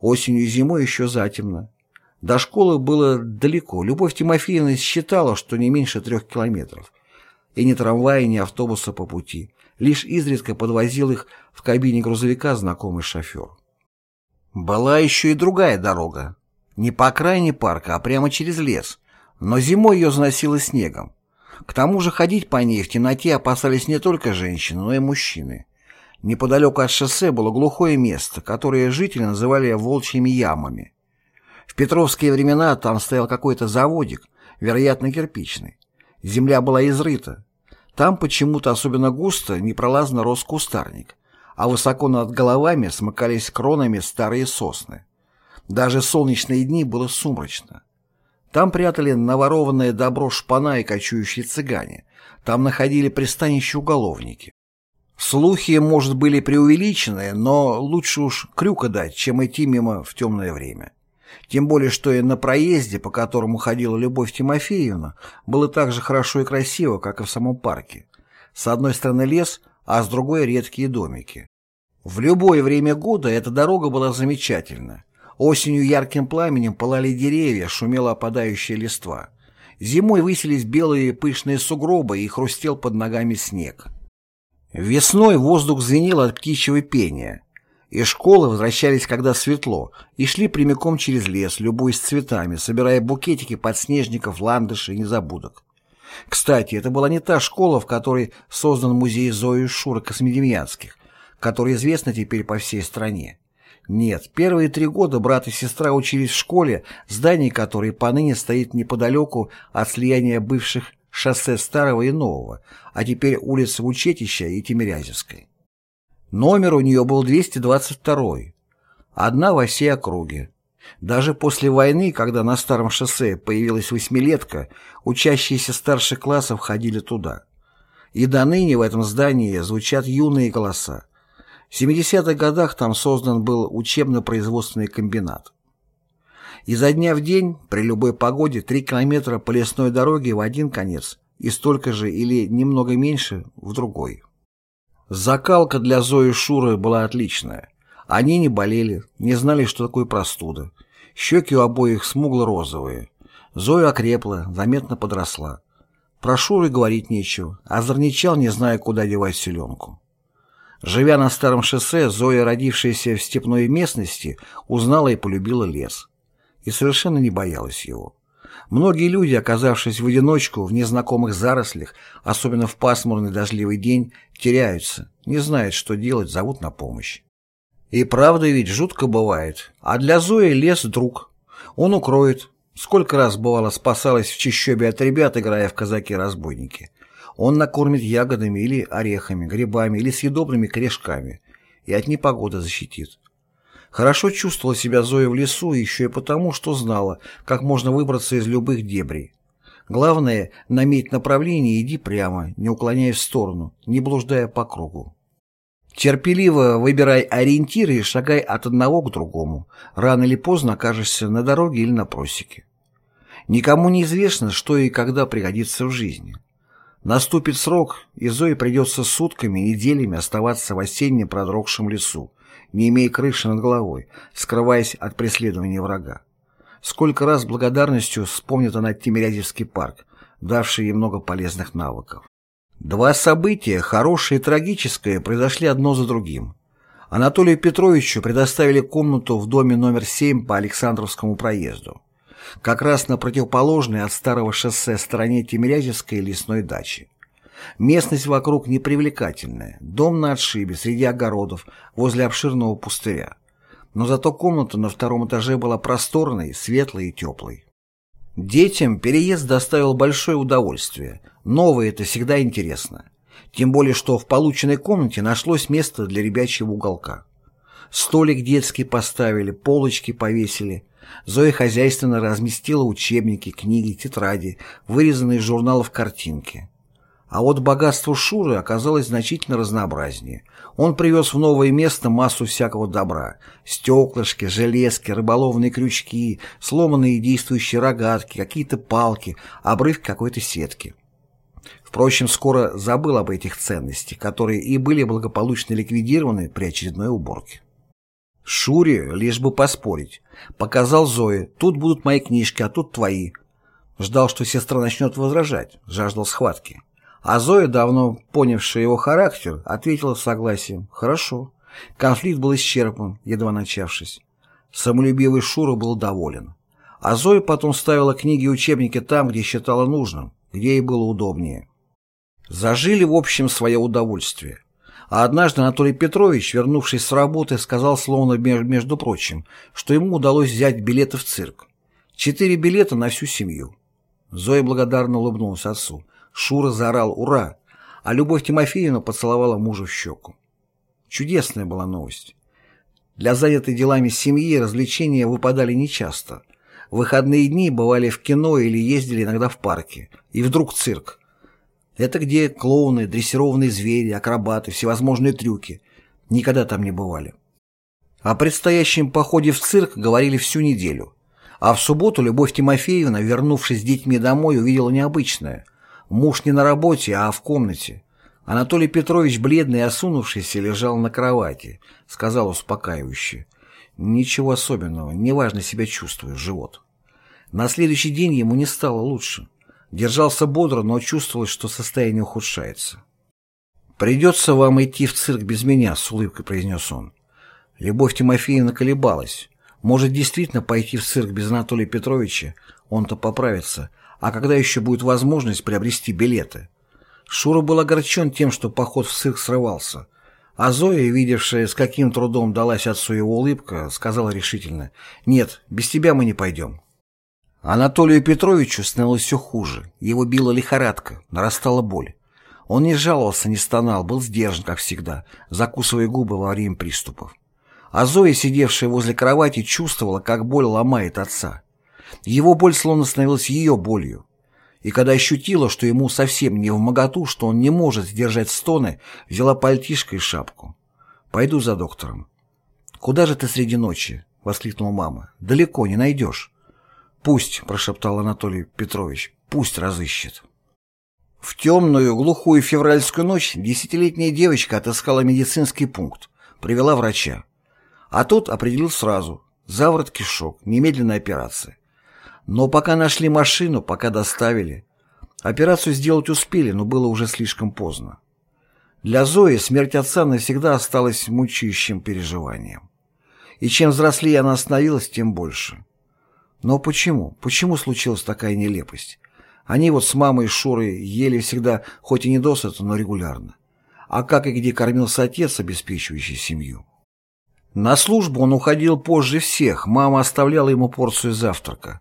Осенью и зимой еще затемно. До школы было далеко. Любовь Тимофеевна считала, что не меньше трех километров. И ни трамвая, ни автобуса по пути. Лишь изредка подвозил их в кабине грузовика знакомый шофер. Была еще и другая дорога. Не по окраине парка, а прямо через лес, Но зимой ее заносило снегом. К тому же ходить по ней в темноте опасались не только женщины, но и мужчины. Неподалеку от шоссе было глухое место, которое жители называли «волчьими ямами». В петровские времена там стоял какой-то заводик, вероятно, кирпичный. Земля была изрыта. Там почему-то особенно густо непролазно рос кустарник, а высоко над головами смыкались кронами старые сосны. Даже солнечные дни было сумрачно. Там прятали наворованное добро шпана и кочующие цыгане. Там находили пристанище уголовники. Слухи, может, были преувеличены, но лучше уж крюка дать, чем идти мимо в темное время. Тем более, что и на проезде, по которому ходила Любовь Тимофеевна, было так же хорошо и красиво, как и в самом парке. С одной стороны лес, а с другой редкие домики. В любое время года эта дорога была замечательна. Осенью ярким пламенем пылали деревья, шумела опадающая листва. Зимой высились белые пышные сугробы и хрустел под ногами снег. Весной воздух звенел от птичьего пения. Из школы возвращались, когда светло, и шли прямиком через лес, любуясь цветами, собирая букетики подснежников, ландышей и незабудок. Кстати, это была не та школа, в которой создан музей Зои Шура Космедемьянских, который известна теперь по всей стране. Нет, первые три года брат и сестра учились в школе, здание которой поныне стоит неподалеку от слияния бывших шоссе Старого и Нового, а теперь улицы Учетища и Тимирязевской. Номер у нее был 222 одна во всей округе. Даже после войны, когда на старом шоссе появилась восьмилетка, учащиеся старших классов ходили туда. И до ныне в этом здании звучат юные голоса. В 70-х годах там создан был учебно-производственный комбинат. Изо дня в день, при любой погоде, 3 километра по лесной дороге в один конец и столько же или немного меньше в другой. Закалка для Зои Шуры была отличная. Они не болели, не знали, что такое простуда. Щеки у обоих смугло-розовые. Зоя окрепла, заметно подросла. Про Шуры говорить нечего, а зарничал, не зная, куда девать селенку. Живя на старом шоссе, Зоя, родившаяся в степной местности, узнала и полюбила лес. И совершенно не боялась его. Многие люди, оказавшись в одиночку в незнакомых зарослях, особенно в пасмурный дождливый день, теряются, не знают, что делать, зовут на помощь. И правда ведь жутко бывает. А для Зои лес друг. Он укроет. Сколько раз бывало спасалась в чищобе от ребят, играя в казаки-разбойники. Он накормит ягодами или орехами, грибами или съедобными корешками и от непогоды защитит. Хорошо чувствовала себя Зоя в лесу еще и потому, что знала, как можно выбраться из любых дебрей. Главное, наметь направление и иди прямо, не уклоняясь в сторону, не блуждая по кругу. Терпеливо выбирай ориентиры и шагай от одного к другому. Рано или поздно окажешься на дороге или на просеке. Никому не известно, что и когда пригодится в жизни. Наступит срок, и Зое придется сутками, неделями оставаться в осеннем продрогшем лесу, не имея крыши над головой, скрываясь от преследования врага. Сколько раз благодарностью вспомнит она Тимирязевский парк, давший ей много полезных навыков. Два события, хорошее и трагическое, произошли одно за другим. Анатолию Петровичу предоставили комнату в доме номер 7 по Александровскому проезду как раз на противоположной от старого шоссе стороне Тимирязевской лесной дачи. Местность вокруг непривлекательная, дом на отшибе, среди огородов, возле обширного пустыря. Но зато комната на втором этаже была просторной, светлой и теплой. Детям переезд доставил большое удовольствие. Новое – это всегда интересно. Тем более, что в полученной комнате нашлось место для ребячьего уголка. Столик детский поставили, полочки повесили, Зоя хозяйственно разместила учебники, книги, тетради, вырезанные из журналов картинки. А вот богатство Шуры оказалось значительно разнообразнее. Он привез в новое место массу всякого добра. Стеклышки, железки, рыболовные крючки, сломанные действующие рогатки, какие-то палки, обрывки какой-то сетки. Впрочем, скоро забыл об этих ценностях, которые и были благополучно ликвидированы при очередной уборке. Шуре, лишь бы поспорить. Показал Зое, тут будут мои книжки, а тут твои. Ждал, что сестра начнет возражать, жаждал схватки. А Зоя, давно понявшая его характер, ответила согласием «Хорошо». Конфликт был исчерпан, едва начавшись. Самолюбивый Шура был доволен. а Зоя потом ставила книги и учебники там, где считала нужным, где ей было удобнее. Зажили, в общем, свое удовольствие. А однажды Анатолий Петрович, вернувшись с работы, сказал словно между прочим, что ему удалось взять билеты в цирк. Четыре билета на всю семью. Зоя благодарно улыбнулась отцу. Шура заорал «Ура!», а Любовь Тимофеевна поцеловала мужа в щеку. Чудесная была новость. Для занятой делами семьи развлечения выпадали нечасто. В выходные дни бывали в кино или ездили иногда в парке. И вдруг цирк. Это где клоуны, дрессированные звери, акробаты, всевозможные трюки. Никогда там не бывали. О предстоящем походе в цирк говорили всю неделю. А в субботу Любовь Тимофеевна, вернувшись с детьми домой, увидела необычное. Муж не на работе, а в комнате. Анатолий Петрович, бледный и осунувшийся, лежал на кровати. Сказал успокаивающе. «Ничего особенного, неважно себя чувствую, живот». На следующий день ему не стало лучше. Держался бодро, но чувствовалось, что состояние ухудшается. «Придется вам идти в цирк без меня», — с улыбкой произнес он. Любовь Тимофеевна колебалась. Может, действительно пойти в цирк без Анатолия Петровича? Он-то поправится. А когда еще будет возможность приобрести билеты? Шура был огорчен тем, что поход в цирк срывался. А Зоя, видевшая, с каким трудом далась отцу его улыбка, сказала решительно, «Нет, без тебя мы не пойдем». Анатолию Петровичу становилось все хуже. Его била лихорадка, нарастала боль. Он не жаловался, не стонал, был сдержан, как всегда, закусывая губы во время приступов. А Зоя, сидевшая возле кровати, чувствовала, как боль ломает отца. Его боль словно становилась ее болью. И когда ощутила, что ему совсем не в моготу, что он не может сдержать стоны, взяла пальтишко и шапку. «Пойду за доктором». «Куда же ты среди ночи?» — воскликнула мама. «Далеко не найдешь». «Пусть», — прошептал Анатолий Петрович, — «пусть разыщет». В темную, глухую февральскую ночь десятилетняя девочка отыскала медицинский пункт, привела врача. А тот определил сразу – заворот кишок, немедленная операция. Но пока нашли машину, пока доставили. Операцию сделать успели, но было уже слишком поздно. Для Зои смерть отца навсегда осталась мучающим переживанием. И чем взрослее она становилась, тем больше. Но почему? Почему случилась такая нелепость? Они вот с мамой и Шурой ели всегда, хоть и не досыта, но регулярно. А как и где кормился отец, обеспечивающий семью? На службу он уходил позже всех, мама оставляла ему порцию завтрака.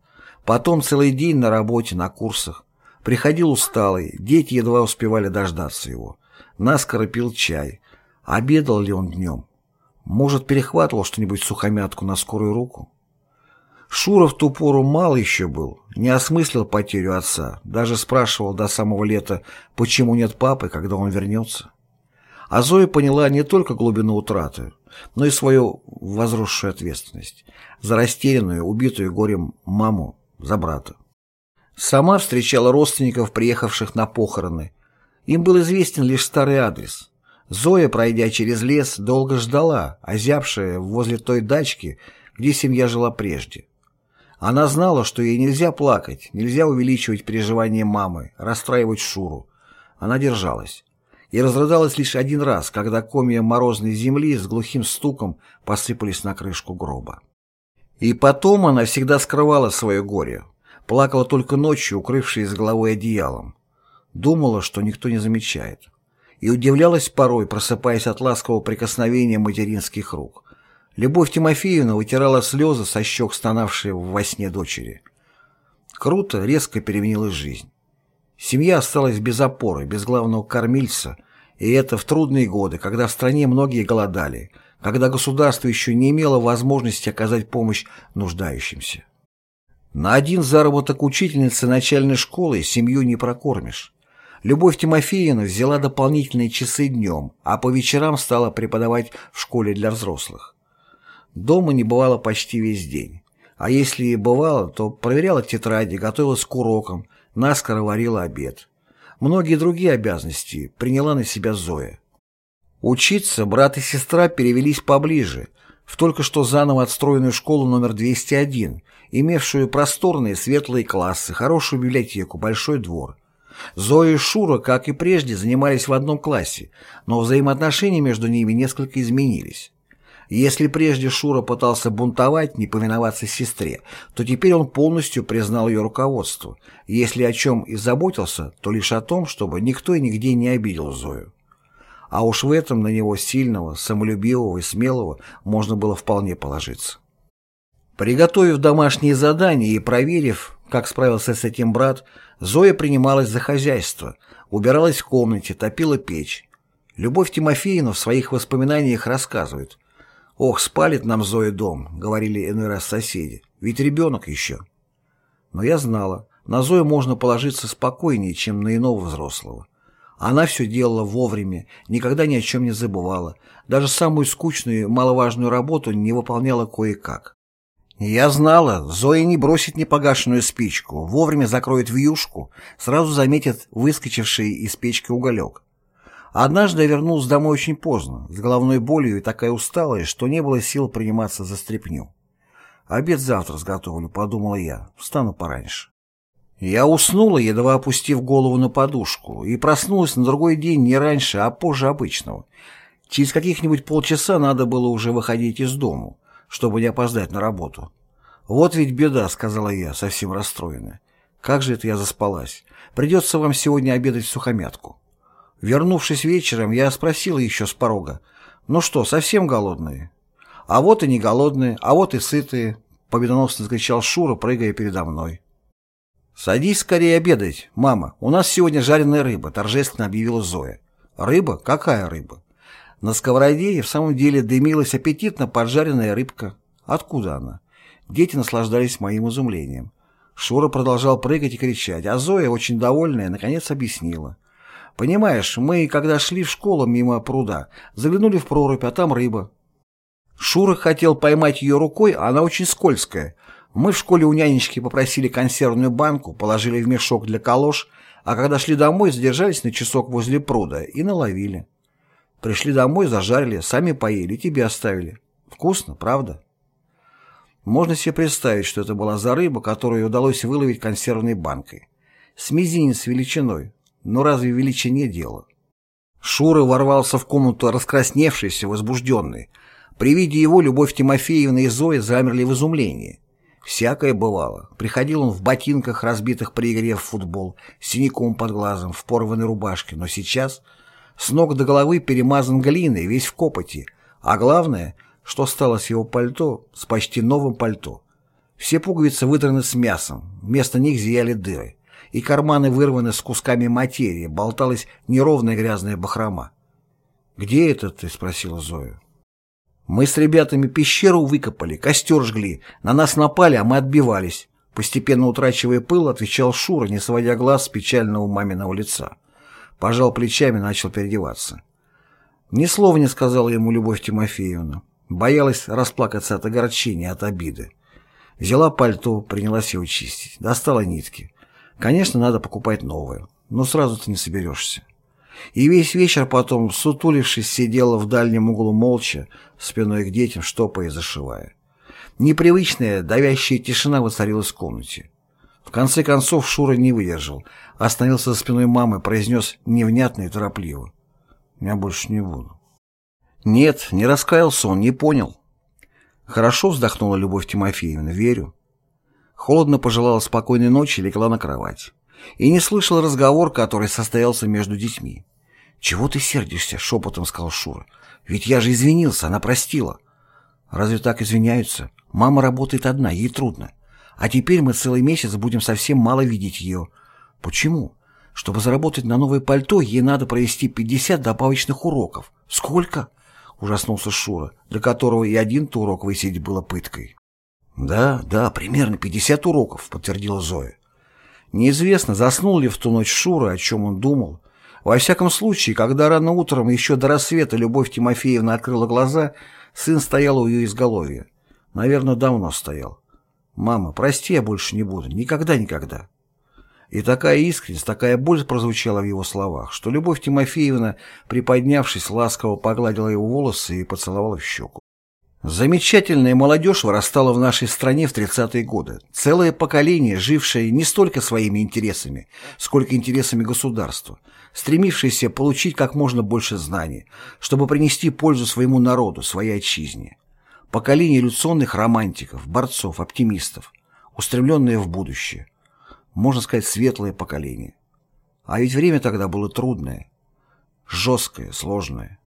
Потом целый день на работе, на курсах. Приходил усталый, дети едва успевали дождаться его. Наскоро пил чай. Обедал ли он днем? Может, перехватывал что-нибудь сухомятку на скорую руку? Шура в ту пору мало еще был, не осмыслил потерю отца, даже спрашивал до самого лета, почему нет папы, когда он вернется. А Зоя поняла не только глубину утраты, но и свою возросшую ответственность за растерянную, убитую горем маму, за брата. Сама встречала родственников, приехавших на похороны. Им был известен лишь старый адрес. Зоя, пройдя через лес, долго ждала, озябшая возле той дачки, где семья жила прежде. Она знала, что ей нельзя плакать, нельзя увеличивать переживания мамы, расстраивать Шуру. Она держалась и разрыдалась лишь один раз, когда комья морозной земли с глухим стуком посыпались на крышку гроба. И потом она всегда скрывала свое горе, плакала только ночью, укрывшись головой одеялом. Думала, что никто не замечает. И удивлялась порой, просыпаясь от ласкового прикосновения материнских рук. Любовь Тимофеевна вытирала слезы со щек, стонавшие во сне дочери. Круто, резко переменилась жизнь. Семья осталась без опоры, без главного кормильца, и это в трудные годы, когда в стране многие голодали, когда государство еще не имело возможности оказать помощь нуждающимся. На один заработок учительницы начальной школы семью не прокормишь. Любовь Тимофеевна взяла дополнительные часы днем, а по вечерам стала преподавать в школе для взрослых. Дома не бывало почти весь день. А если и бывало, то проверяла тетради, готовилась к урокам, наскоро варила обед. Многие другие обязанности приняла на себя Зоя. Учиться брат и сестра перевелись поближе, в только что заново отстроенную школу номер 201, имевшую просторные светлые классы, хорошую библиотеку, большой двор. Зоя и Шура, как и прежде, занимались в одном классе, но взаимоотношения между ними несколько изменились. Если прежде Шура пытался бунтовать, не повиноваться сестре, то теперь он полностью признал ее руководство. Если о чем и заботился, то лишь о том, чтобы никто и нигде не обидел Зою. А уж в этом на него сильного, самолюбивого и смелого можно было вполне положиться. Приготовив домашние задания и проверив, как справился с этим брат, Зоя принималась за хозяйство, убиралась в комнате, топила печь. Любовь Тимофеевна в своих воспоминаниях рассказывает – «Ох, спалит нам Зоя дом», — говорили иной раз соседи, — «ведь ребенок еще». Но я знала, на Зою можно положиться спокойнее, чем на иного взрослого. Она все делала вовремя, никогда ни о чем не забывала, даже самую скучную, маловажную работу не выполняла кое-как. Я знала, Зоя не бросит непогашенную спичку, вовремя закроет вьюшку, сразу заметит выскочивший из печки уголек. Однажды я вернулся домой очень поздно, с головной болью и такая усталая, что не было сил приниматься за стряпню. «Обед завтра сготовлю», — подумала я, — «встану пораньше». Я уснула, едва опустив голову на подушку, и проснулась на другой день не раньше, а позже обычного. Через каких-нибудь полчаса надо было уже выходить из дому, чтобы не опоздать на работу. «Вот ведь беда», — сказала я, совсем расстроенная. «Как же это я заспалась? Придется вам сегодня обедать в сухомятку». Вернувшись вечером, я спросил еще с порога, «Ну что, совсем голодные?» «А вот и не голодные, а вот и сытые», — победоносно закричал Шура, прыгая передо мной. «Садись скорее обедать, мама, у нас сегодня жареная рыба», — торжественно объявила Зоя. «Рыба? Какая рыба?» На сковороде в самом деле дымилась аппетитно поджаренная рыбка. Откуда она? Дети наслаждались моим изумлением. Шура продолжал прыгать и кричать, а Зоя, очень довольная, наконец объяснила. Понимаешь, мы, когда шли в школу мимо пруда, заглянули в прорубь, а там рыба. Шура хотел поймать ее рукой, а она очень скользкая. Мы в школе у нянечки попросили консервную банку, положили в мешок для калош, а когда шли домой, задержались на часок возле пруда и наловили. Пришли домой, зажарили, сами поели, тебе оставили. Вкусно, правда? Можно себе представить, что это была за рыба, которую удалось выловить консервной банкой. С мизинец величиной, но разве величине дело? Шура ворвался в комнату раскрасневшийся, возбужденный. При виде его Любовь Тимофеевна и Зоя замерли в изумлении. Всякое бывало. Приходил он в ботинках, разбитых при игре в футбол, с синяком под глазом, в порванной рубашке, но сейчас с ног до головы перемазан глиной, весь в копоти. А главное, что стало с его пальто, с почти новым пальто. Все пуговицы выдраны с мясом, вместо них зияли дыры и карманы вырваны с кусками материи, болталась неровная грязная бахрома. «Где это ты?» — спросила Зоя. «Мы с ребятами пещеру выкопали, костер жгли, на нас напали, а мы отбивались». Постепенно утрачивая пыл, отвечал Шура, не сводя глаз с печального маминого лица. Пожал плечами, начал переодеваться. Ни слова не сказала ему Любовь Тимофеевна. Боялась расплакаться от огорчения, от обиды. Взяла пальто, принялась его чистить. Достала нитки. Конечно, надо покупать новое, но сразу ты не соберешься. И весь вечер потом, сутулившись, сидела в дальнем углу молча, спиной к детям, штопая и зашивая. Непривычная, давящая тишина воцарилась в комнате. В конце концов Шура не выдержал, остановился за спиной мамы, произнес невнятно и торопливо. «Я больше не буду». Нет, не раскаялся он, не понял. Хорошо вздохнула Любовь Тимофеевна, верю. Холодно пожелала спокойной ночи и легла на кровать. И не слышал разговор, который состоялся между детьми. «Чего ты сердишься?» — шепотом сказал Шура. «Ведь я же извинился, она простила». «Разве так извиняются? Мама работает одна, ей трудно. А теперь мы целый месяц будем совсем мало видеть ее. Почему? Чтобы заработать на новое пальто, ей надо провести 50 добавочных уроков. Сколько?» — ужаснулся Шура, для которого и один-то урок высидеть было пыткой. «Да, да, примерно 50 уроков», — подтвердила Зоя. Неизвестно, заснул ли в ту ночь Шура, о чем он думал. Во всяком случае, когда рано утром, еще до рассвета, Любовь Тимофеевна открыла глаза, сын стоял у ее изголовья. Наверное, давно стоял. «Мама, прости, я больше не буду. Никогда-никогда». И такая искренность, такая боль прозвучала в его словах, что Любовь Тимофеевна, приподнявшись, ласково погладила его волосы и поцеловала в щеку. Замечательная молодежь вырастала в нашей стране в 30-е годы. Целое поколение, жившее не столько своими интересами, сколько интересами государства, стремившееся получить как можно больше знаний, чтобы принести пользу своему народу, своей отчизне. Поколение революционных романтиков, борцов, оптимистов, устремленное в будущее. Можно сказать, светлое поколение. А ведь время тогда было трудное, жесткое, сложное.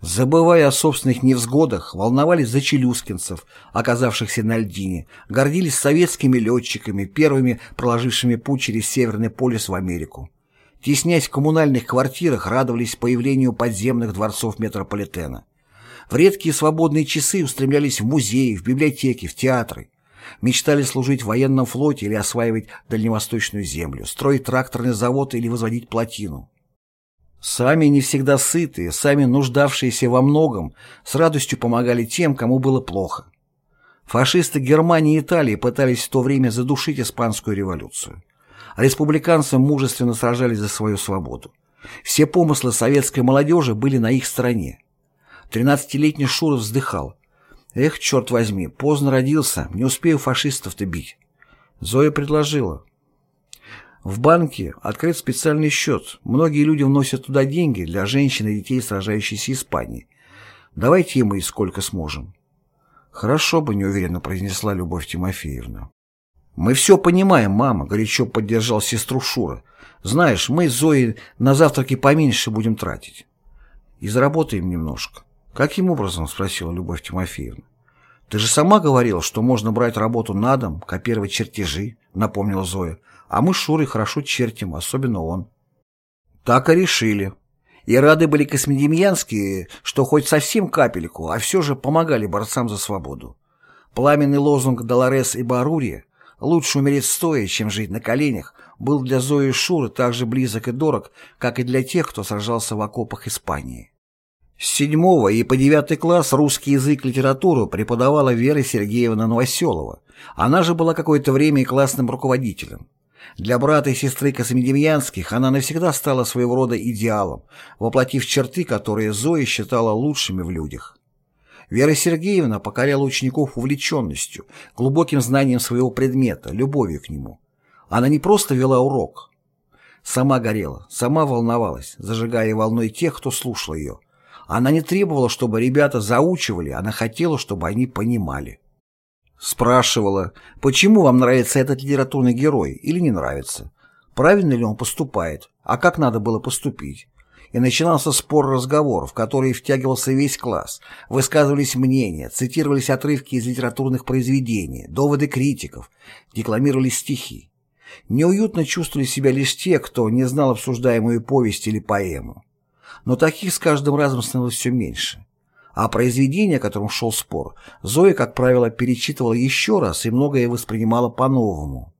Забывая о собственных невзгодах, волновались за челюскинцев, оказавшихся на льдине, гордились советскими летчиками, первыми проложившими путь через Северный полюс в Америку. Теснясь в коммунальных квартирах, радовались появлению подземных дворцов метрополитена. В редкие свободные часы устремлялись в музеи, в библиотеки, в театры. Мечтали служить в военном флоте или осваивать дальневосточную землю, строить тракторный завод или возводить плотину. Сами не всегда сытые, сами нуждавшиеся во многом, с радостью помогали тем, кому было плохо. Фашисты Германии и Италии пытались в то время задушить испанскую революцию. Республиканцы мужественно сражались за свою свободу. Все помыслы советской молодежи были на их стороне. Тринадцатилетний Шуров вздыхал. «Эх, черт возьми, поздно родился, не успею фашистов-то бить». Зоя предложила. В банке открыт специальный счет. Многие люди вносят туда деньги для женщин и детей, сражающихся Испании. Давайте мы и сколько сможем. Хорошо бы, неуверенно произнесла Любовь Тимофеевна. Мы все понимаем, мама, горячо поддержал сестру Шура. Знаешь, мы с Зоей на завтраки поменьше будем тратить. И заработаем немножко. Каким образом? спросила Любовь Тимофеевна. Ты же сама говорила, что можно брать работу на дом, копировать чертежи, напомнила Зоя. А мы с Шурой хорошо чертим, особенно он. Так и решили. И рады были космодемьянские, что хоть совсем капельку, а все же помогали борцам за свободу. Пламенный лозунг Долорес и Барури «Лучше умереть стоя, чем жить на коленях» был для Зои и Шуры так же близок и дорог, как и для тех, кто сражался в окопах Испании. С седьмого и по девятый класс русский язык и литературу преподавала Вера Сергеевна Новоселова. Она же была какое-то время и классным руководителем. Для брата и сестры Космедемьянских она навсегда стала своего рода идеалом, воплотив черты, которые Зоя считала лучшими в людях. Вера Сергеевна покоряла учеников увлеченностью, глубоким знанием своего предмета, любовью к нему. Она не просто вела урок. Сама горела, сама волновалась, зажигая волной тех, кто слушал ее. Она не требовала, чтобы ребята заучивали, она хотела, чтобы они понимали. Спрашивала, почему вам нравится этот литературный герой или не нравится, правильно ли он поступает, а как надо было поступить. И начинался спор разговор, в который втягивался весь класс, высказывались мнения, цитировались отрывки из литературных произведений, доводы критиков, декламировались стихи. Неуютно чувствовали себя лишь те, кто не знал обсуждаемую повесть или поэму. Но таких с каждым разом становилось все меньше. А произведение, о котором шел спор, Зоя, как правило, перечитывала еще раз и многое воспринимала по-новому.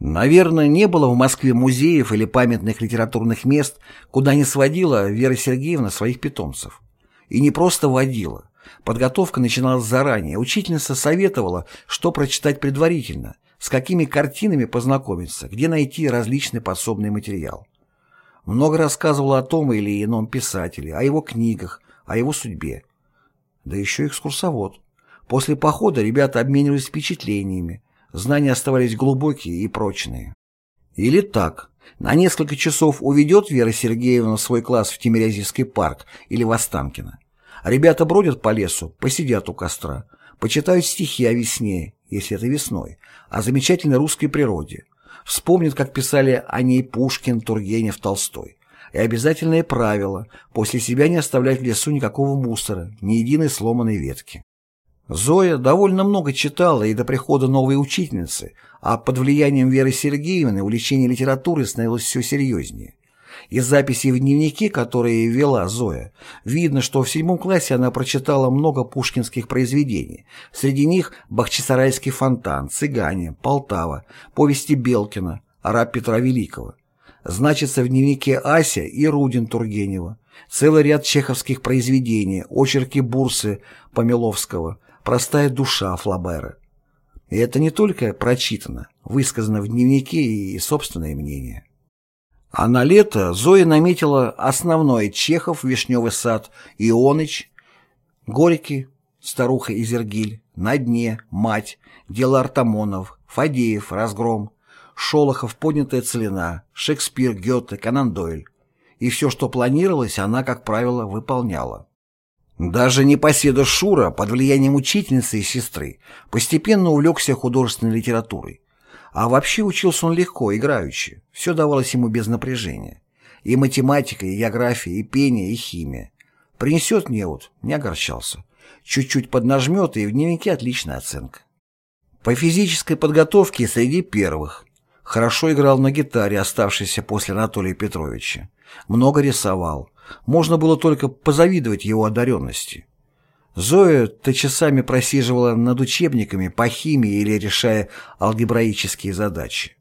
Наверное, не было в Москве музеев или памятных литературных мест, куда не сводила Вера Сергеевна своих питомцев. И не просто водила. Подготовка начиналась заранее. Учительница советовала, что прочитать предварительно, с какими картинами познакомиться, где найти различный подсобный материал. Много рассказывала о том или ином писателе, о его книгах, о его судьбе да еще экскурсовод. После похода ребята обменивались впечатлениями, знания оставались глубокие и прочные. Или так, на несколько часов уведет Вера Сергеевна свой класс в Тимирязевский парк или в Останкино. Ребята бродят по лесу, посидят у костра, почитают стихи о весне, если это весной, о замечательной русской природе, вспомнят, как писали о ней Пушкин, Тургенев, Толстой. И обязательное правило – после себя не оставлять в лесу никакого мусора, ни единой сломанной ветки. Зоя довольно много читала и до прихода новой учительницы, а под влиянием Веры Сергеевны увлечение литературой становилось все серьезнее. Из записей в дневнике, которые вела Зоя, видно, что в седьмом классе она прочитала много пушкинских произведений. Среди них «Бахчисарайский фонтан», «Цыгане», «Полтава», повести Белкина, «Араб Петра Великого» значится в дневнике Ася и Рудин Тургенева, целый ряд чеховских произведений, очерки Бурсы Помиловского, простая душа Флабера. И это не только прочитано, высказано в дневнике и собственное мнение. А на лето Зоя наметила основной Чехов, Вишневый сад, Ионыч, Горький, старуха Изергиль, На дне, Мать, Дело Артамонов, Фадеев, Разгром, Шолохов, Поднятая целина, Шекспир, Гёте, Конан Дойль. И все, что планировалось, она, как правило, выполняла. Даже непоседа Шура, под влиянием учительницы и сестры, постепенно увлекся художественной литературой. А вообще учился он легко, играючи. Все давалось ему без напряжения. И математика, и география, и пение, и химия. Принесет мне вот, не огорчался. Чуть-чуть поднажмет, и в дневнике отличная оценка. По физической подготовке среди первых. Хорошо играл на гитаре, оставшейся после Анатолия Петровича. Много рисовал. Можно было только позавидовать его одаренности. Зоя то часами просиживала над учебниками по химии или решая алгебраические задачи.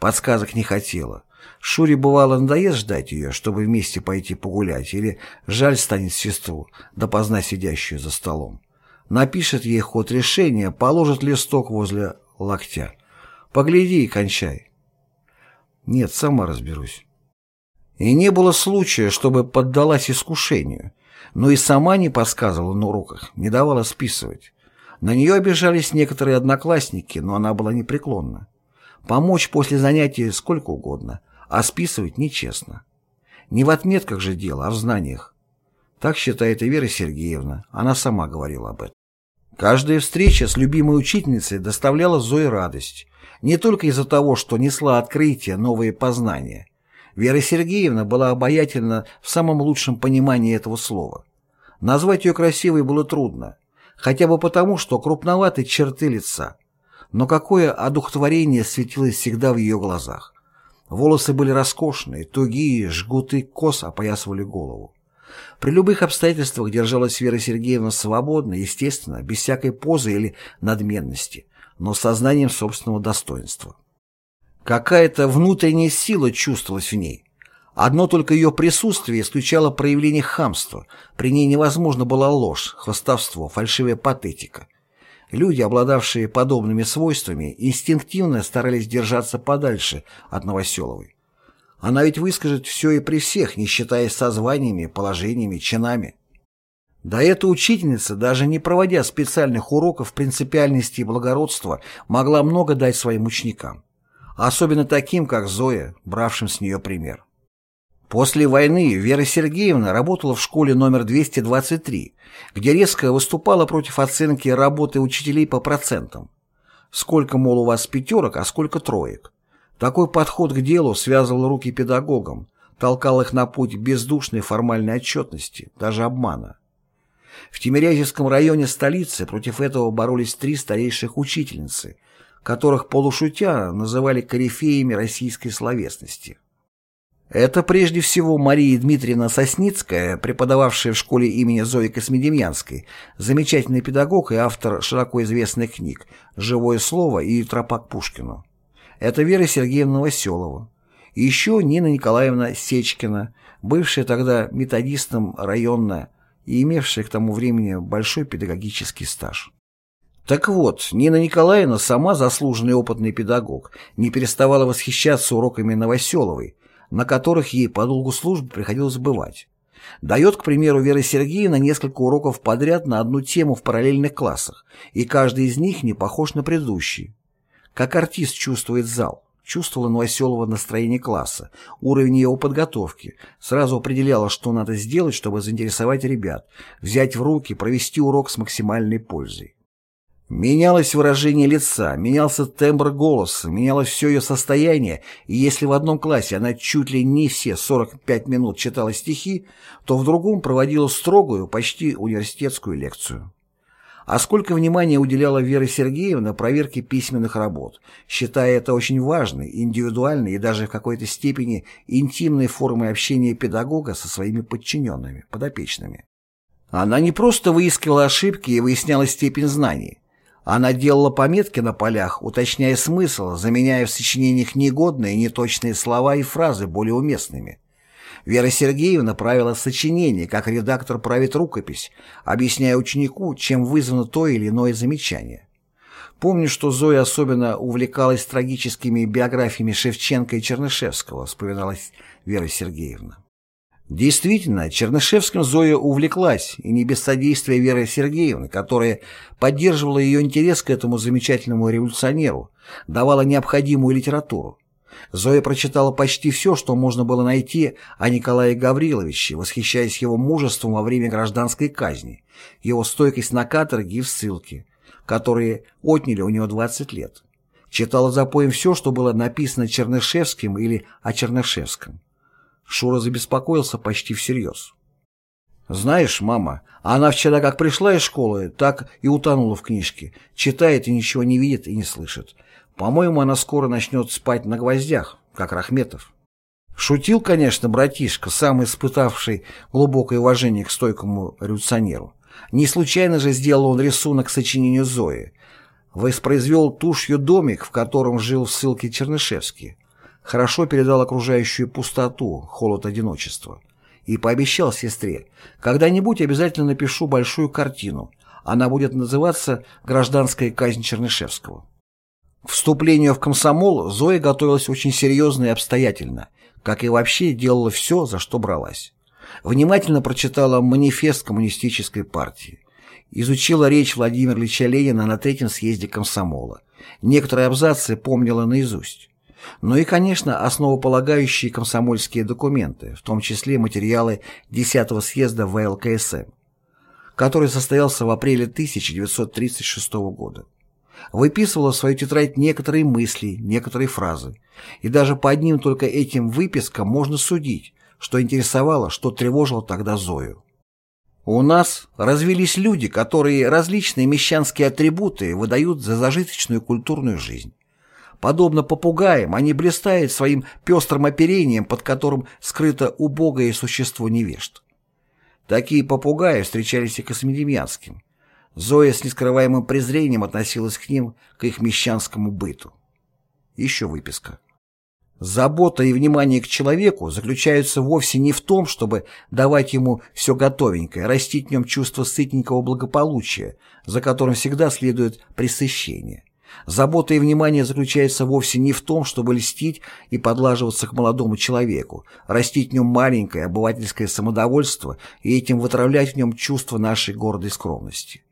Подсказок не хотела. Шуре бывало надоест ждать ее, чтобы вместе пойти погулять, или жаль станет сестру, допоздна сидящую за столом. Напишет ей ход решения, положит листок возле локтя. Погляди и кончай. Нет, сама разберусь. И не было случая, чтобы поддалась искушению, но и сама не подсказывала на уроках, не давала списывать. На нее обижались некоторые одноклассники, но она была непреклонна. Помочь после занятий сколько угодно, а списывать нечестно. Не в отметках же дело, а в знаниях. Так считает и Вера Сергеевна, она сама говорила об этом. Каждая встреча с любимой учительницей доставляла Зое радость, не только из-за того, что несла открытия, новые познания – Вера Сергеевна была обаятельна в самом лучшем понимании этого слова. Назвать ее красивой было трудно, хотя бы потому, что крупноваты черты лица. Но какое одухотворение светилось всегда в ее глазах. Волосы были роскошные, тугие, жгуты кос опоясывали голову. При любых обстоятельствах держалась Вера Сергеевна свободно, естественно, без всякой позы или надменности, но с сознанием собственного достоинства. Какая-то внутренняя сила чувствовалась в ней. Одно только ее присутствие исключало проявление хамства. При ней невозможно была ложь, хвастовство, фальшивая патетика. Люди, обладавшие подобными свойствами, инстинктивно старались держаться подальше от Новоселовой. Она ведь выскажет все и при всех, не считаясь созваниями, положениями, чинами. Да эта учительница, даже не проводя специальных уроков принципиальности и благородства, могла много дать своим ученикам особенно таким, как Зоя, бравшим с нее пример. После войны Вера Сергеевна работала в школе номер 223, где резко выступала против оценки работы учителей по процентам. Сколько, мол, у вас пятерок, а сколько троек. Такой подход к делу связывал руки педагогам, толкал их на путь бездушной формальной отчетности, даже обмана. В Тимирязевском районе столицы против этого боролись три старейших учительницы – которых полушутя называли корифеями российской словесности. Это прежде всего Мария Дмитриевна Сосницкая, преподававшая в школе имени Зои Космодемьянской, замечательный педагог и автор широко известных книг «Живое слово» и «Тропа к Пушкину». Это Вера Сергеевна Василова. И еще Нина Николаевна Сечкина, бывшая тогда методистом районная и имевшая к тому времени большой педагогический стаж. Так вот, Нина Николаевна, сама заслуженный опытный педагог, не переставала восхищаться уроками Новоселовой, на которых ей по долгу службы приходилось бывать. Дает, к примеру, Вера Сергеевна несколько уроков подряд на одну тему в параллельных классах, и каждый из них не похож на предыдущий. Как артист чувствует зал, чувствовала Новоселова настроение класса, уровень его подготовки, сразу определяла, что надо сделать, чтобы заинтересовать ребят, взять в руки, провести урок с максимальной пользой. Менялось выражение лица, менялся тембр голоса, менялось все ее состояние, и если в одном классе она чуть ли не все 45 минут читала стихи, то в другом проводила строгую, почти университетскую лекцию. А сколько внимания уделяла Вера Сергеевна проверке письменных работ, считая это очень важной, индивидуальной и даже в какой-то степени интимной формой общения педагога со своими подчиненными, подопечными. Она не просто выискивала ошибки и выясняла степень знаний, она делала пометки на полях, уточняя смысл, заменяя в сочинениях негодные, неточные слова и фразы более уместными. Вера Сергеевна правила сочинение, как редактор правит рукопись, объясняя ученику, чем вызвано то или иное замечание. Помню, что Зоя особенно увлекалась трагическими биографиями Шевченко и Чернышевского, вспоминалась Вера Сергеевна. Действительно, Чернышевским Зоя увлеклась, и не без содействия Веры Сергеевны, которая поддерживала ее интерес к этому замечательному революционеру, давала необходимую литературу. Зоя прочитала почти все, что можно было найти о Николае Гавриловиче, восхищаясь его мужеством во время гражданской казни, его стойкость на каторге и в ссылке, которые отняли у него 20 лет. Читала за поем все, что было написано Чернышевским или о Чернышевском. Шура забеспокоился почти всерьез. «Знаешь, мама, она вчера как пришла из школы, так и утонула в книжке. Читает и ничего не видит и не слышит. По-моему, она скоро начнет спать на гвоздях, как Рахметов». Шутил, конечно, братишка, сам испытавший глубокое уважение к стойкому революционеру. Не случайно же сделал он рисунок сочинению Зои. Воспроизвел тушью домик, в котором жил в ссылке Чернышевский хорошо передал окружающую пустоту, холод одиночества. И пообещал сестре, когда-нибудь обязательно напишу большую картину. Она будет называться «Гражданская казнь Чернышевского». К вступлению в комсомол Зоя готовилась очень серьезно и обстоятельно, как и вообще делала все, за что бралась. Внимательно прочитала манифест коммунистической партии. Изучила речь Владимира Ильича Ленина на третьем съезде комсомола. Некоторые абзацы помнила наизусть. Ну и, конечно, основополагающие комсомольские документы, в том числе материалы 10-го съезда ВЛКСМ, который состоялся в апреле 1936 года. Выписывала в свою тетрадь некоторые мысли, некоторые фразы, и даже по одним только этим выпискам можно судить, что интересовало, что тревожило тогда Зою. У нас развелись люди, которые различные мещанские атрибуты выдают за зажиточную культурную жизнь. Подобно попугаям, они блистают своим пестрым оперением, под которым скрыто убогое существо невежд. Такие попугаи встречались и Космодемьянским. Зоя с нескрываемым презрением относилась к ним, к их мещанскому быту. Еще выписка. Забота и внимание к человеку заключаются вовсе не в том, чтобы давать ему все готовенькое, растить в нем чувство сытненького благополучия, за которым всегда следует пресыщение. Забота и внимание заключается вовсе не в том, чтобы льстить и подлаживаться к молодому человеку, растить в нем маленькое обывательское самодовольство и этим вытравлять в нем чувство нашей гордой скромности.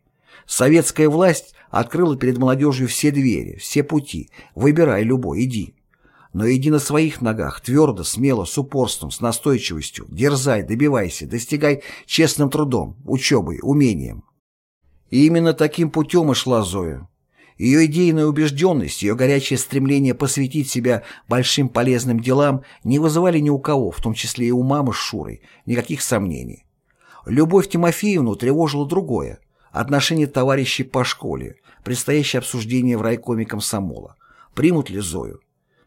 Советская власть открыла перед молодежью все двери, все пути, выбирай любой, иди. Но иди на своих ногах, твердо, смело, с упорством, с настойчивостью, дерзай, добивайся, достигай честным трудом, учебой, умением. И именно таким путем и шла Зоя. Ее идейная убежденность, ее горячее стремление посвятить себя большим полезным делам не вызывали ни у кого, в том числе и у мамы с Шурой, никаких сомнений. Любовь Тимофеевну тревожило другое – отношение товарищей по школе, предстоящее обсуждение в райкоме комсомола. Примут ли Зою?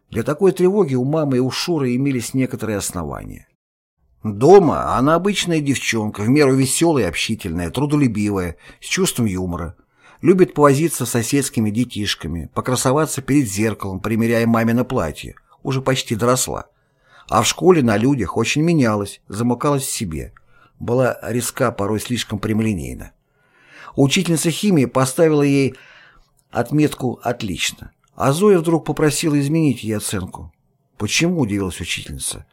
Для такой тревоги у мамы и у Шуры имелись некоторые основания. Дома она обычная девчонка, в меру веселая, общительная, трудолюбивая, с чувством юмора – Любит повозиться с соседскими детишками, покрасоваться перед зеркалом, примеряя мамино платье. Уже почти доросла. А в школе на людях очень менялась, замыкалась в себе. Была резка, порой слишком прямолинейна. Учительница химии поставила ей отметку «отлично». А Зоя вдруг попросила изменить ей оценку. «Почему?» – удивилась учительница.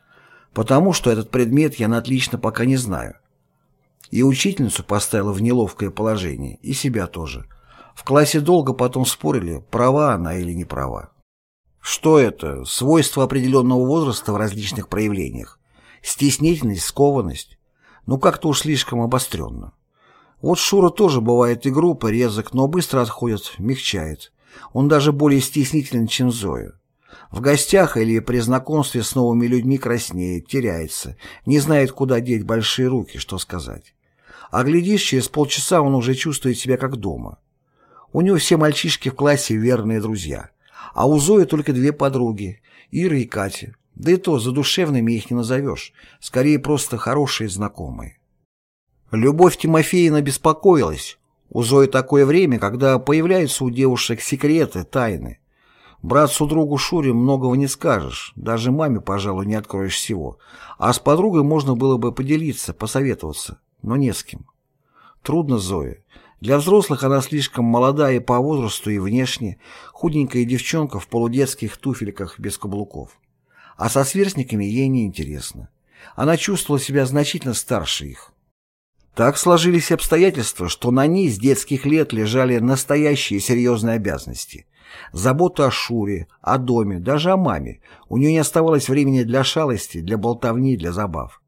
«Потому что этот предмет я на отлично пока не знаю». И учительницу поставила в неловкое положение, и себя тоже. В классе долго потом спорили, права она или не права. Что это? Свойства определенного возраста в различных проявлениях. Стеснительность, скованность. Ну как-то уж слишком обостренно. Вот Шура тоже бывает и группа, резок, но быстро отходит, мягчает. Он даже более стеснителен, чем Зоя. В гостях или при знакомстве с новыми людьми краснеет, теряется, не знает, куда деть большие руки, что сказать. А глядишь, через полчаса он уже чувствует себя как дома. У него все мальчишки в классе верные друзья. А у Зои только две подруги, Ира и Катя. Да и то, задушевными их не назовешь. Скорее, просто хорошие знакомые. Любовь Тимофеевна беспокоилась. У Зои такое время, когда появляются у девушек секреты, тайны. Братцу-другу Шуре многого не скажешь, даже маме, пожалуй, не откроешь всего. А с подругой можно было бы поделиться, посоветоваться, но не с кем. Трудно Зое. Для взрослых она слишком молода и по возрасту, и внешне, худенькая девчонка в полудетских туфельках без каблуков. А со сверстниками ей не интересно. она чувствовала себя значительно старше их. Так сложились обстоятельства, что на ней с детских лет лежали настоящие серьезные обязанности. Забота о Шуре, о доме, даже о маме. У нее не оставалось времени для шалости, для болтовни, для забав.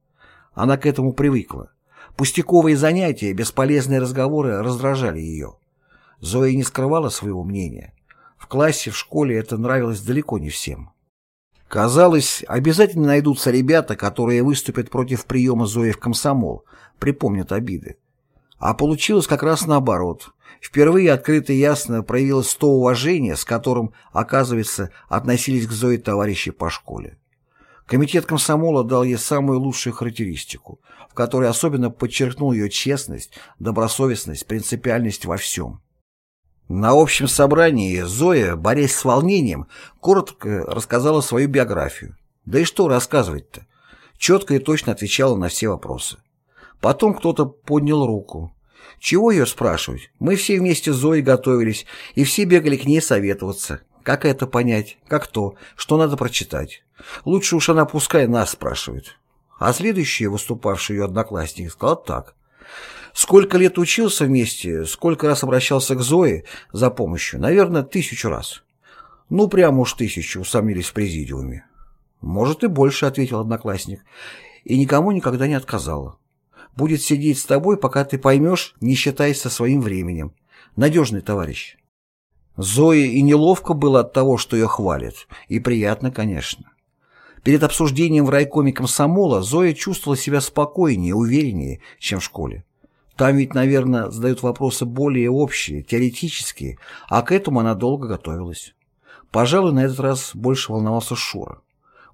Она к этому привыкла. Пустяковые занятия, бесполезные разговоры раздражали ее. Зоя не скрывала своего мнения. В классе, в школе это нравилось далеко не всем. Казалось, обязательно найдутся ребята, которые выступят против приема Зои в комсомол, припомнят обиды. А получилось как раз наоборот. Впервые открыто и ясно проявилось то уважение, с которым, оказывается, относились к Зое товарищи по школе. Комитет комсомола дал ей самую лучшую характеристику, в которой особенно подчеркнул ее честность, добросовестность, принципиальность во всем. На общем собрании Зоя, борясь с волнением, коротко рассказала свою биографию. Да и что рассказывать-то? Четко и точно отвечала на все вопросы. Потом кто-то поднял руку. Чего ее спрашивать? Мы все вместе с Зоей готовились, и все бегали к ней советоваться. Как это понять? Как то? Что надо прочитать? Лучше уж она пускай нас спрашивает. А следующий, выступавший ее одноклассник, сказал так. Сколько лет учился вместе, сколько раз обращался к Зое за помощью? Наверное, тысячу раз. Ну, прямо уж тысячу, усомнились в президиуме. Может, и больше, ответил одноклассник. И никому никогда не отказала. Будет сидеть с тобой, пока ты поймешь, не считаясь со своим временем. Надежный товарищ. Зое и неловко было от того, что ее хвалят. И приятно, конечно. Перед обсуждением в райкоме комсомола Зоя чувствовала себя спокойнее, увереннее, чем в школе. Там ведь, наверное, задают вопросы более общие, теоретические, а к этому она долго готовилась. Пожалуй, на этот раз больше волновался Шура.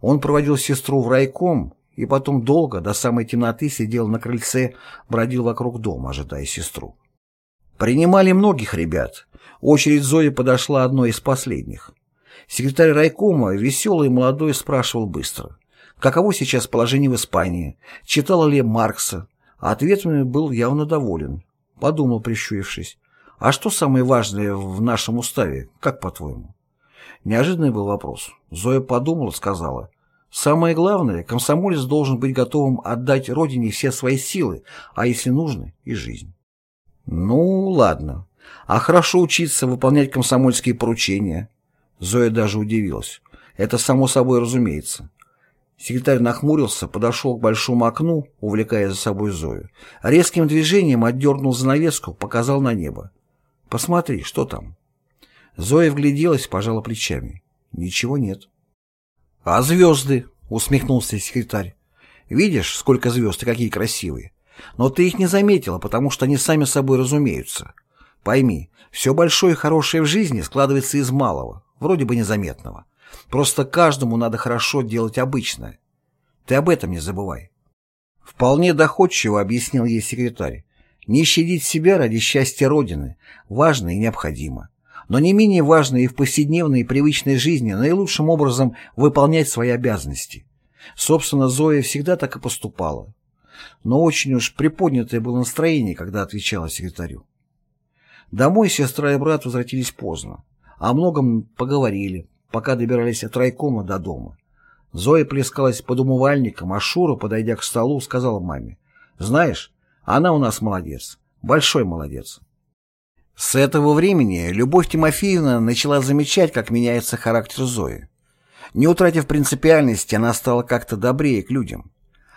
Он проводил сестру в райком и потом долго, до самой темноты, сидел на крыльце, бродил вокруг дома, ожидая сестру. Принимали многих ребят. Очередь Зои подошла одной из последних. Секретарь райкома, веселый и молодой, спрашивал быстро. Каково сейчас положение в Испании? Читала ли Маркса? Ответами был явно доволен. Подумал, прищурившись. А что самое важное в нашем уставе, как по-твоему? Неожиданный был вопрос. Зоя подумала, сказала. Самое главное, комсомолец должен быть готовым отдать Родине все свои силы, а если нужно, и жизнь. Ну, ладно. А хорошо учиться выполнять комсомольские поручения. Зоя даже удивилась. Это само собой разумеется. Секретарь нахмурился, подошел к большому окну, увлекая за собой Зою. Резким движением отдернул занавеску, показал на небо. «Посмотри, что там?» Зоя вгляделась, пожала плечами. «Ничего нет». «А звезды?» — усмехнулся секретарь. «Видишь, сколько звезд и какие красивые. Но ты их не заметила, потому что они сами собой разумеются. Пойми, все большое и хорошее в жизни складывается из малого, вроде бы незаметного. Просто каждому надо хорошо делать обычное. Ты об этом не забывай. Вполне доходчиво объяснил ей секретарь. Не щадить себя ради счастья Родины важно и необходимо. Но не менее важно и в повседневной и привычной жизни наилучшим образом выполнять свои обязанности. Собственно, Зоя всегда так и поступала. Но очень уж приподнятое было настроение, когда отвечала секретарю. Домой сестра и брат возвратились поздно. О многом поговорили, пока добирались от райкома до дома. Зоя плескалась под умывальником, а Шура, подойдя к столу, сказала маме, «Знаешь, она у нас молодец, большой молодец». С этого времени Любовь Тимофеевна начала замечать, как меняется характер Зои. Не утратив принципиальности, она стала как-то добрее к людям,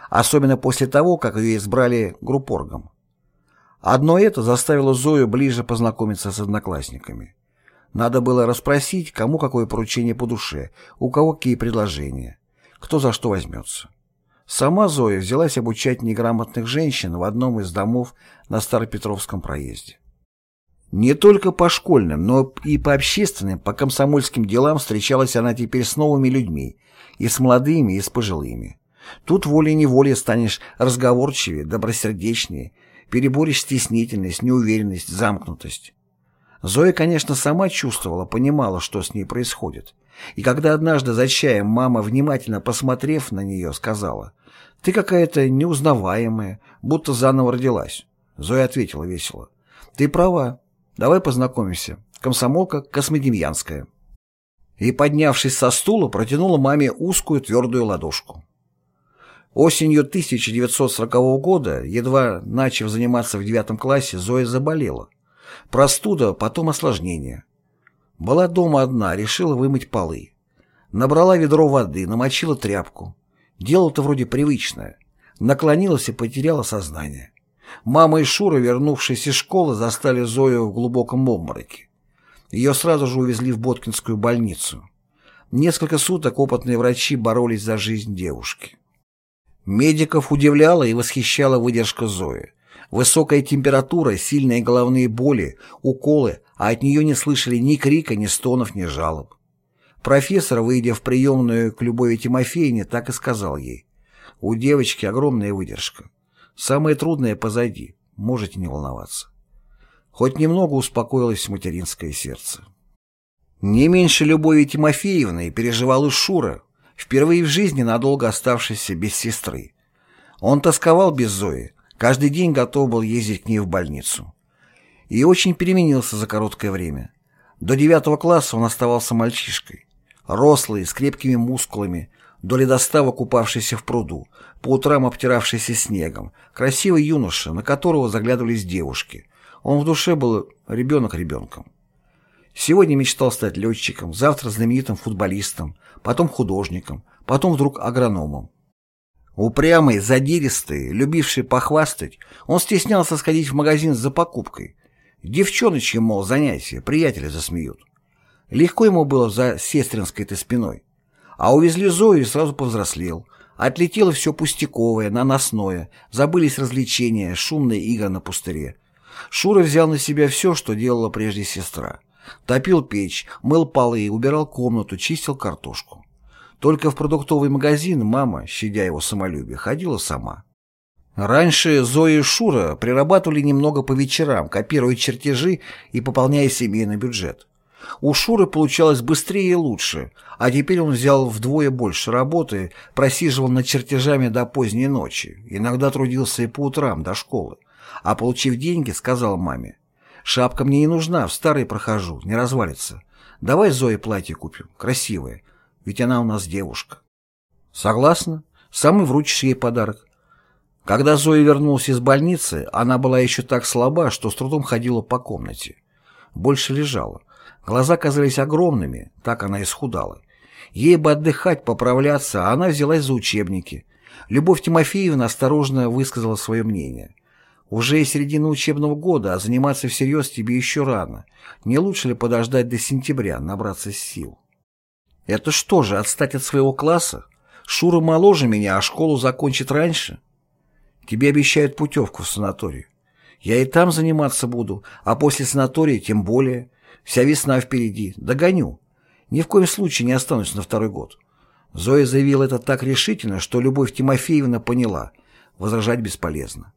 особенно после того, как ее избрали группоргом. Одно это заставило Зою ближе познакомиться с одноклассниками. Надо было расспросить, кому какое поручение по душе, у кого какие предложения, кто за что возьмется. Сама Зоя взялась обучать неграмотных женщин в одном из домов на Старопетровском проезде. Не только по школьным, но и по общественным, по комсомольским делам встречалась она теперь с новыми людьми, и с молодыми, и с пожилыми. Тут волей-неволей станешь разговорчивее, добросердечнее, переборешь стеснительность, неуверенность, замкнутость. Зоя, конечно, сама чувствовала, понимала, что с ней происходит. И когда однажды за чаем мама, внимательно посмотрев на нее, сказала, «Ты какая-то неузнаваемая, будто заново родилась». Зоя ответила весело, «Ты права, давай познакомимся. Комсомолка Космодемьянская». И, поднявшись со стула, протянула маме узкую твердую ладошку. Осенью 1940 года, едва начав заниматься в девятом классе, Зоя заболела. Простуда, потом осложнение. Была дома одна, решила вымыть полы. Набрала ведро воды, намочила тряпку. Дело-то вроде привычное. Наклонилась и потеряла сознание. Мама и Шура, вернувшись из школы, застали Зою в глубоком обмороке. Ее сразу же увезли в Боткинскую больницу. Несколько суток опытные врачи боролись за жизнь девушки. Медиков удивляла и восхищала выдержка Зои. Высокая температура, сильные головные боли, уколы, а от нее не слышали ни крика, ни стонов, ни жалоб. Профессор, выйдя в приемную к Любови Тимофеевне, так и сказал ей. «У девочки огромная выдержка. Самое трудное позади. Можете не волноваться». Хоть немного успокоилось материнское сердце. Не меньше Любови Тимофеевны переживал и Шура, впервые в жизни надолго оставшийся без сестры. Он тосковал без Зои, каждый день готов был ездить к ней в больницу. И очень переменился за короткое время. До девятого класса он оставался мальчишкой. Рослый, с крепкими мускулами, до ледостава купавшийся в пруду, по утрам обтиравшийся снегом, красивый юноша, на которого заглядывались девушки. Он в душе был ребенок ребенком. Сегодня мечтал стать летчиком, завтра знаменитым футболистом, потом художником, потом вдруг агрономом. Упрямый, задиристый, любивший похвастать, он стеснялся сходить в магазин за покупкой. Девчоночки, мол, занятия, приятели засмеют. Легко ему было за сестринской-то спиной. А увезли Зою и сразу повзрослел. Отлетело все пустяковое, наносное, забылись развлечения, шумные игры на пустыре. Шура взял на себя все, что делала прежде сестра. Топил печь, мыл полы, убирал комнату, чистил картошку. Только в продуктовый магазин мама, щадя его самолюбие, ходила сама. Раньше Зоя и Шура прирабатывали немного по вечерам, копируя чертежи и пополняя семейный бюджет. У Шуры получалось быстрее и лучше, а теперь он взял вдвое больше работы, просиживал над чертежами до поздней ночи, иногда трудился и по утрам до школы, а получив деньги, сказал маме, Шапка мне не нужна, в старой прохожу, не развалится. Давай Зое платье купим, красивое, ведь она у нас девушка. Согласна, сам и вручишь ей подарок. Когда Зоя вернулась из больницы, она была еще так слаба, что с трудом ходила по комнате. Больше лежала. Глаза казались огромными, так она исхудала. Ей бы отдыхать, поправляться, а она взялась за учебники. Любовь Тимофеевна осторожно высказала свое мнение. Уже середина учебного года, а заниматься всерьез тебе еще рано. Не лучше ли подождать до сентября, набраться сил? Это что же, отстать от своего класса? Шура моложе меня, а школу закончит раньше? Тебе обещают путевку в санаторий. Я и там заниматься буду, а после санатория тем более. Вся весна впереди. Догоню. Ни в коем случае не останусь на второй год. Зоя заявила это так решительно, что Любовь Тимофеевна поняла. Возражать бесполезно.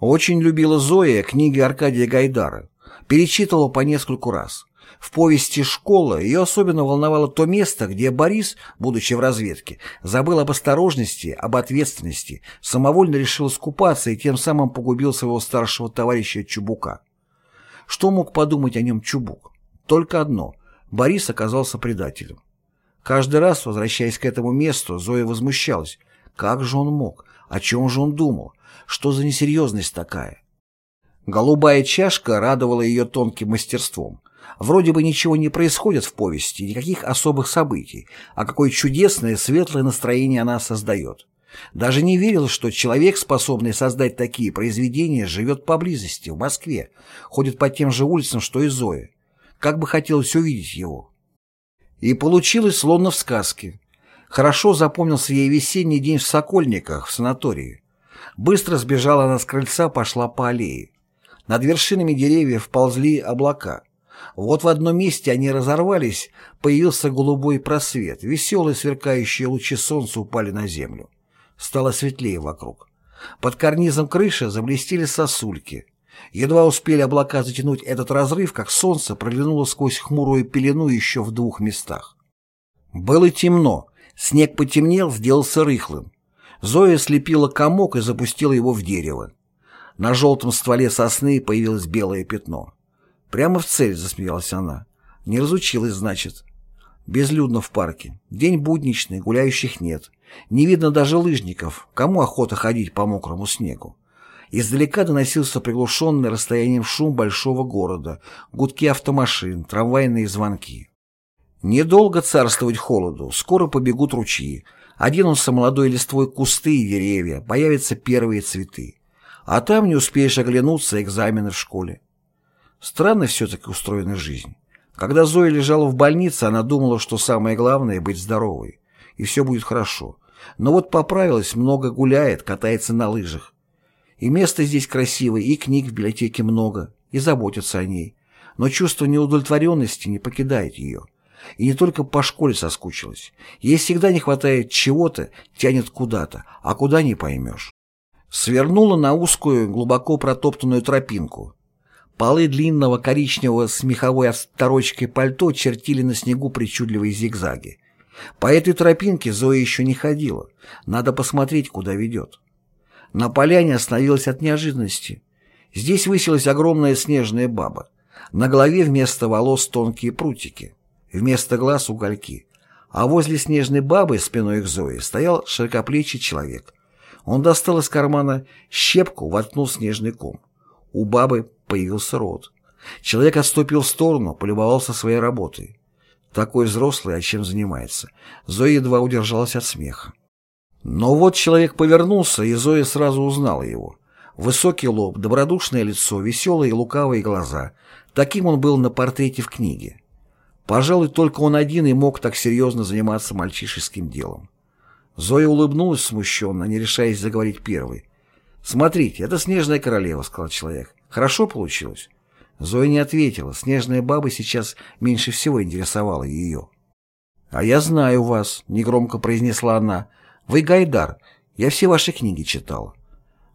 Очень любила Зоя книги Аркадия Гайдара. Перечитывала по нескольку раз. В повести «Школа» ее особенно волновало то место, где Борис, будучи в разведке, забыл об осторожности, об ответственности, самовольно решил искупаться и тем самым погубил своего старшего товарища Чубука. Что мог подумать о нем Чубук? Только одно – Борис оказался предателем. Каждый раз, возвращаясь к этому месту, Зоя возмущалась. Как же он мог? О чем же он думал? Что за несерьезность такая? Голубая чашка радовала ее тонким мастерством. Вроде бы ничего не происходит в повести, никаких особых событий, а какое чудесное, светлое настроение она создает. Даже не верил, что человек, способный создать такие произведения, живет поблизости, в Москве, ходит по тем же улицам, что и Зоя. Как бы хотелось увидеть его. И получилось словно в сказке. Хорошо запомнился ей весенний день в Сокольниках, в санатории. Быстро сбежала она с крыльца, пошла по аллее. Над вершинами деревьев ползли облака. Вот в одном месте они разорвались, появился голубой просвет, веселые сверкающие лучи солнца упали на землю. Стало светлее вокруг. Под карнизом крыши заблестели сосульки. Едва успели облака затянуть этот разрыв, как солнце проглянуло сквозь хмурую пелену еще в двух местах. Было темно, снег потемнел, сделался рыхлым. Зоя слепила комок и запустила его в дерево. На желтом стволе сосны появилось белое пятно. Прямо в цель, засмеялась она. Не разучилась, значит. Безлюдно в парке. День будничный, гуляющих нет. Не видно даже лыжников, кому охота ходить по мокрому снегу. Издалека доносился приглушенный расстоянием шум большого города, гудки автомашин, трамвайные звонки. Недолго царствовать холоду, скоро побегут ручьи, оденутся молодой листвой кусты и деревья, появятся первые цветы. А там не успеешь оглянуться экзамены в школе. Странно все-таки устроена жизнь. Когда Зоя лежала в больнице, она думала, что самое главное — быть здоровой, и все будет хорошо. Но вот поправилась, много гуляет, катается на лыжах. И место здесь красивое, и книг в библиотеке много, и заботятся о ней. Но чувство неудовлетворенности не покидает ее. И не только по школе соскучилась. Ей всегда не хватает чего-то, тянет куда-то, а куда не поймешь. Свернула на узкую, глубоко протоптанную тропинку. Полы длинного коричневого с меховой оторочкой пальто чертили на снегу причудливые зигзаги. По этой тропинке Зоя еще не ходила. Надо посмотреть, куда ведет. На поляне остановилась от неожиданности. Здесь высилась огромная снежная баба. На голове вместо волос тонкие прутики, вместо глаз угольки. А возле снежной бабы спиной к Зое стоял широкоплечий человек. Он достал из кармана щепку, воткнул снежный ком. У бабы появился рот. Человек отступил в сторону, полюбовался своей работой. Такой взрослый, а чем занимается? Зоя едва удержалась от смеха. Но вот человек повернулся, и Зоя сразу узнала его. Высокий лоб, добродушное лицо, веселые и лукавые глаза. Таким он был на портрете в книге. Пожалуй, только он один и мог так серьезно заниматься мальчишеским делом. Зоя улыбнулась смущенно, не решаясь заговорить первой. «Смотрите, это снежная королева», — сказал человек. «Хорошо получилось?» Зоя не ответила. Снежная баба сейчас меньше всего интересовала ее. «А я знаю вас», — негромко произнесла она. «Вы Гайдар. Я все ваши книги читала».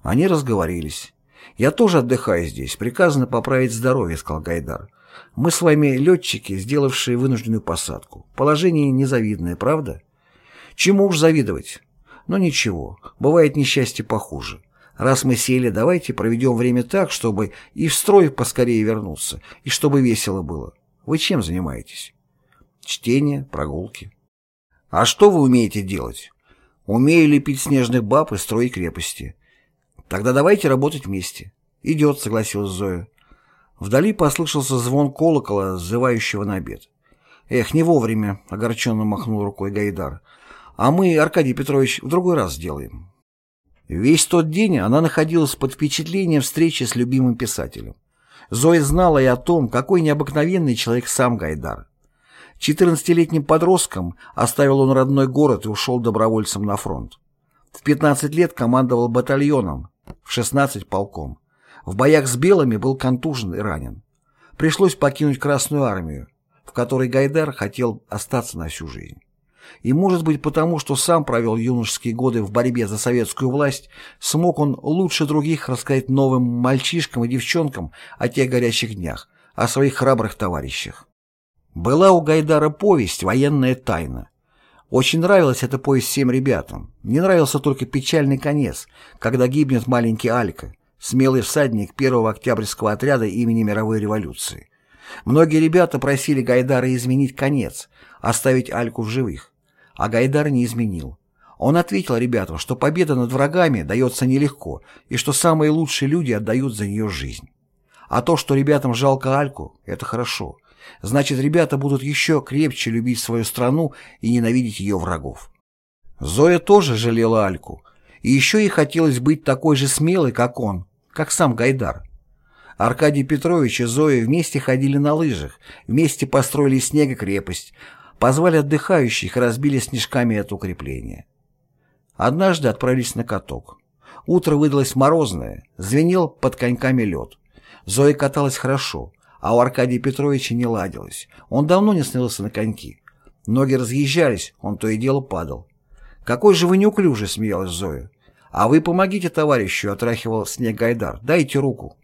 Они разговорились. «Я тоже отдыхаю здесь. Приказано поправить здоровье», — сказал Гайдар. «Мы с вами летчики, сделавшие вынужденную посадку. Положение незавидное, правда?» «Чему уж завидовать?» «Но ничего. Бывает несчастье похуже. Раз мы сели, давайте проведем время так, чтобы и в строй поскорее вернуться, и чтобы весело было. Вы чем занимаетесь? Чтение, прогулки. А что вы умеете делать? Умею лепить снежных баб и строить крепости. Тогда давайте работать вместе. Идет, согласилась Зоя. Вдали послышался звон колокола, зывающего на обед. Эх, не вовремя, огорченно махнул рукой Гайдар. А мы, Аркадий Петрович, в другой раз сделаем. Весь тот день она находилась под впечатлением встречи с любимым писателем. Зоя знала и о том, какой необыкновенный человек сам Гайдар. Четырнадцатилетним подростком оставил он родной город и ушел добровольцем на фронт. В 15 лет командовал батальоном, в 16 полком. В боях с белыми был контужен и ранен. Пришлось покинуть Красную армию, в которой Гайдар хотел остаться на всю жизнь. И, может быть, потому, что сам провел юношеские годы в борьбе за советскую власть, смог он лучше других рассказать новым мальчишкам и девчонкам о тех горячих днях, о своих храбрых товарищах. Была у Гайдара повесть «Военная тайна». Очень нравилась эта повесть всем ребятам. Не нравился только печальный конец, когда гибнет маленький Алька, смелый всадник первого октябрьского отряда имени мировой революции. Многие ребята просили Гайдара изменить конец, оставить Альку в живых. А Гайдар не изменил. Он ответил ребятам, что победа над врагами дается нелегко, и что самые лучшие люди отдают за нее жизнь. А то, что ребятам жалко Альку, это хорошо. Значит, ребята будут еще крепче любить свою страну и ненавидеть ее врагов. Зоя тоже жалела Альку. И еще ей хотелось быть такой же смелой, как он, как сам Гайдар. Аркадий Петрович и Зоя вместе ходили на лыжах, вместе построили снега крепость, Позвали отдыхающих и разбили снежками это укрепление. Однажды отправились на каток. Утро выдалось морозное, звенел под коньками лед. Зоя каталась хорошо, а у Аркадия Петровича не ладилось. Он давно не снялся на коньки. Ноги разъезжались, он то и дело падал. «Какой же вы неуклюжий!» — смеялась Зоя. «А вы помогите товарищу!» — отряхивал снег Гайдар. «Дайте руку!»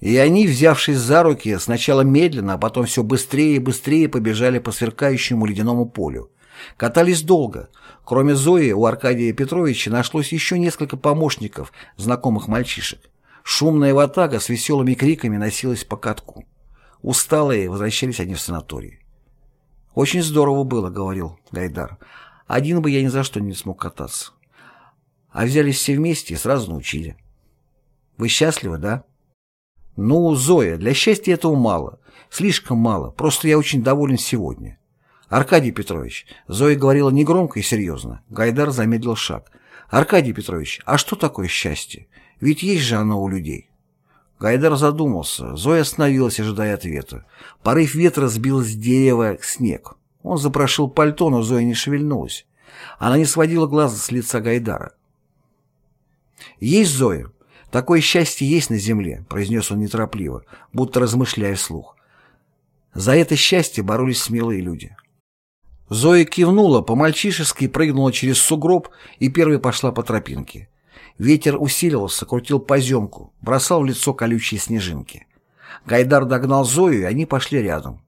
И они, взявшись за руки, сначала медленно, а потом все быстрее и быстрее побежали по сверкающему ледяному полю. Катались долго. Кроме Зои, у Аркадия Петровича нашлось еще несколько помощников, знакомых мальчишек. Шумная ватага с веселыми криками носилась по катку. Усталые возвращались они в санаторий. «Очень здорово было», — говорил Гайдар. Один бы я ни за что не смог кататься. А взялись все вместе и сразу научили. Вы счастливы, да? Ну, Зоя, для счастья этого мало. Слишком мало. Просто я очень доволен сегодня. Аркадий Петрович, Зоя говорила негромко и серьезно. Гайдар замедлил шаг. Аркадий Петрович, а что такое счастье? Ведь есть же оно у людей. Гайдар задумался. Зоя остановилась, ожидая ответа. Порыв ветра сбил с дерева снег. Он запрошил пальто, но Зоя не шевельнулась. Она не сводила глаза с лица Гайдара. «Есть Зоя. Такое счастье есть на земле», — произнес он неторопливо, будто размышляя вслух. За это счастье боролись смелые люди. Зоя кивнула, по-мальчишески прыгнула через сугроб и первой пошла по тропинке. Ветер усиливался, крутил поземку, бросал в лицо колючие снежинки. Гайдар догнал Зою, и они пошли рядом.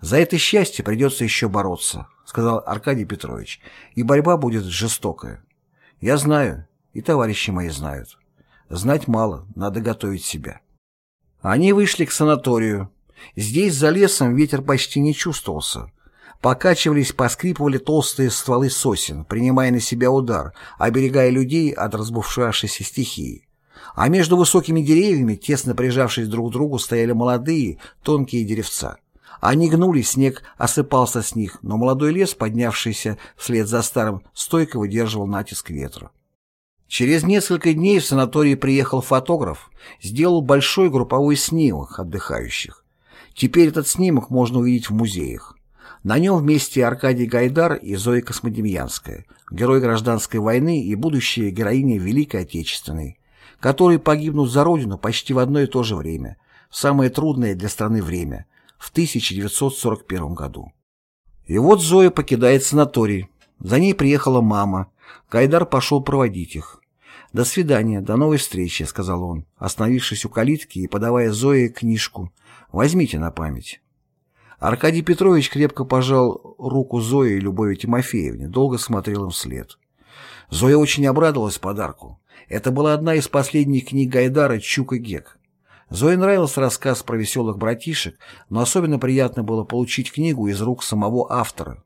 «За это счастье придется еще бороться», — сказал Аркадий Петрович, «и борьба будет жестокая. Я знаю, и товарищи мои знают. Знать мало, надо готовить себя». Они вышли к санаторию. Здесь, за лесом, ветер почти не чувствовался. Покачивались, поскрипывали толстые стволы сосен, принимая на себя удар, оберегая людей от разбушевавшейся стихии. А между высокими деревьями, тесно прижавшись друг к другу, стояли молодые, тонкие деревца. Они гнулись, снег осыпался с них, но молодой лес, поднявшийся вслед за старым, стойко выдерживал натиск ветра. Через несколько дней в санаторий приехал фотограф, сделал большой групповой снимок отдыхающих. Теперь этот снимок можно увидеть в музеях. На нем вместе Аркадий Гайдар и Зоя Космодемьянская, герой гражданской войны и будущая героиня Великой Отечественной, которые погибнут за Родину почти в одно и то же время, самое трудное для страны время, в 1941 году. И вот Зоя покидает санаторий. За ней приехала мама. Гайдар пошел проводить их. «До свидания, до новой встречи», — сказал он, остановившись у калитки и подавая Зое книжку. «Возьмите на память». Аркадий Петрович крепко пожал руку Зои и Любови Тимофеевне, долго смотрел им вслед. Зоя очень обрадовалась подарку. Это была одна из последних книг Гайдара «Чук и Гек». Зое нравился рассказ про веселых братишек, но особенно приятно было получить книгу из рук самого автора.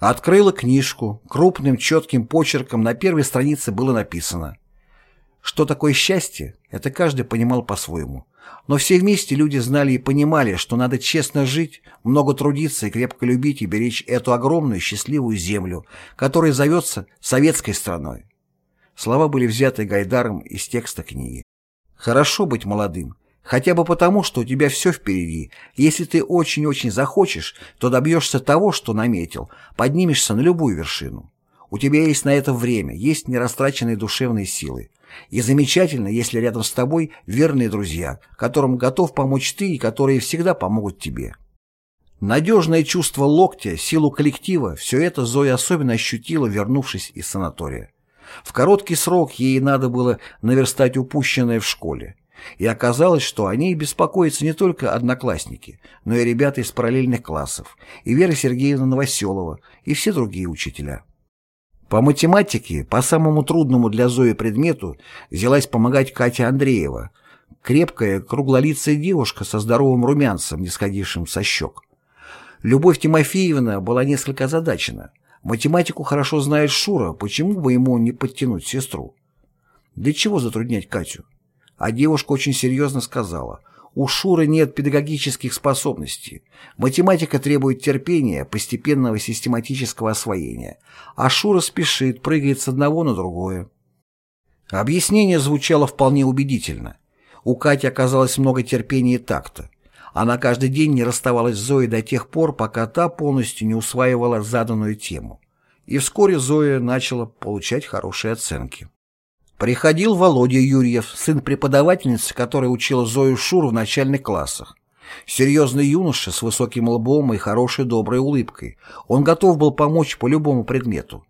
Открыла книжку. Крупным четким почерком на первой странице было написано что такое счастье, это каждый понимал по-своему. Но все вместе люди знали и понимали, что надо честно жить, много трудиться и крепко любить и беречь эту огромную счастливую землю, которая зовется советской страной. Слова были взяты Гайдаром из текста книги. Хорошо быть молодым, хотя бы потому, что у тебя все впереди. Если ты очень-очень захочешь, то добьешься того, что наметил, поднимешься на любую вершину. У тебя есть на это время, есть нерастраченные душевные силы. И замечательно, если рядом с тобой верные друзья, которым готов помочь ты и которые всегда помогут тебе. Надежное чувство локтя, силу коллектива – все это Зоя особенно ощутила, вернувшись из санатория. В короткий срок ей надо было наверстать упущенное в школе. И оказалось, что о ней беспокоятся не только одноклассники, но и ребята из параллельных классов, и Вера Сергеевна Новоселова, и все другие учителя. По математике, по самому трудному для Зои предмету, взялась помогать Катя Андреева, крепкая, круглолицая девушка со здоровым румянцем, не сходившим со щек. Любовь Тимофеевна была несколько озадачена. Математику хорошо знает Шура, почему бы ему не подтянуть сестру? Для чего затруднять Катю? А девушка очень серьезно сказала, у Шуры нет педагогических способностей. Математика требует терпения, постепенного систематического освоения. А Шура спешит, прыгает с одного на другое. Объяснение звучало вполне убедительно. У Кати оказалось много терпения и такта. Она каждый день не расставалась с Зоей до тех пор, пока та полностью не усваивала заданную тему. И вскоре Зоя начала получать хорошие оценки. Приходил Володя Юрьев, сын преподавательницы, которая учила Зою Шур в начальных классах. Серьезный юноша с высоким лбом и хорошей доброй улыбкой. Он готов был помочь по любому предмету.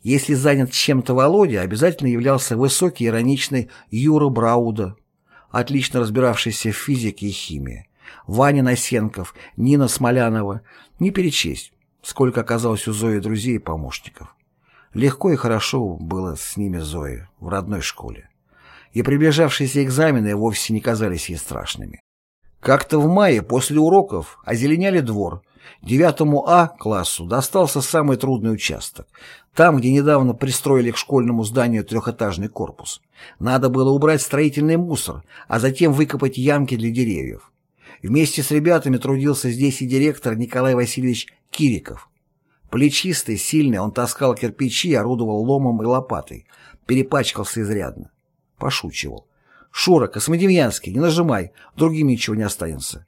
Если занят чем-то Володя, обязательно являлся высокий ироничный Юра Брауда, отлично разбиравшийся в физике и химии. Ваня Насенков, Нина Смолянова. Не перечесть, сколько оказалось у Зои друзей и помощников. Легко и хорошо было с ними Зое в родной школе. И приближавшиеся экзамены вовсе не казались ей страшными. Как-то в мае после уроков озеленяли двор, Девятому А классу достался самый трудный участок. Там, где недавно пристроили к школьному зданию трехэтажный корпус. Надо было убрать строительный мусор, а затем выкопать ямки для деревьев. Вместе с ребятами трудился здесь и директор Николай Васильевич Кириков. Плечистый, сильный, он таскал кирпичи, орудовал ломом и лопатой. Перепачкался изрядно. Пошучивал. «Шура, Космодемьянский, не нажимай, другим ничего не останется».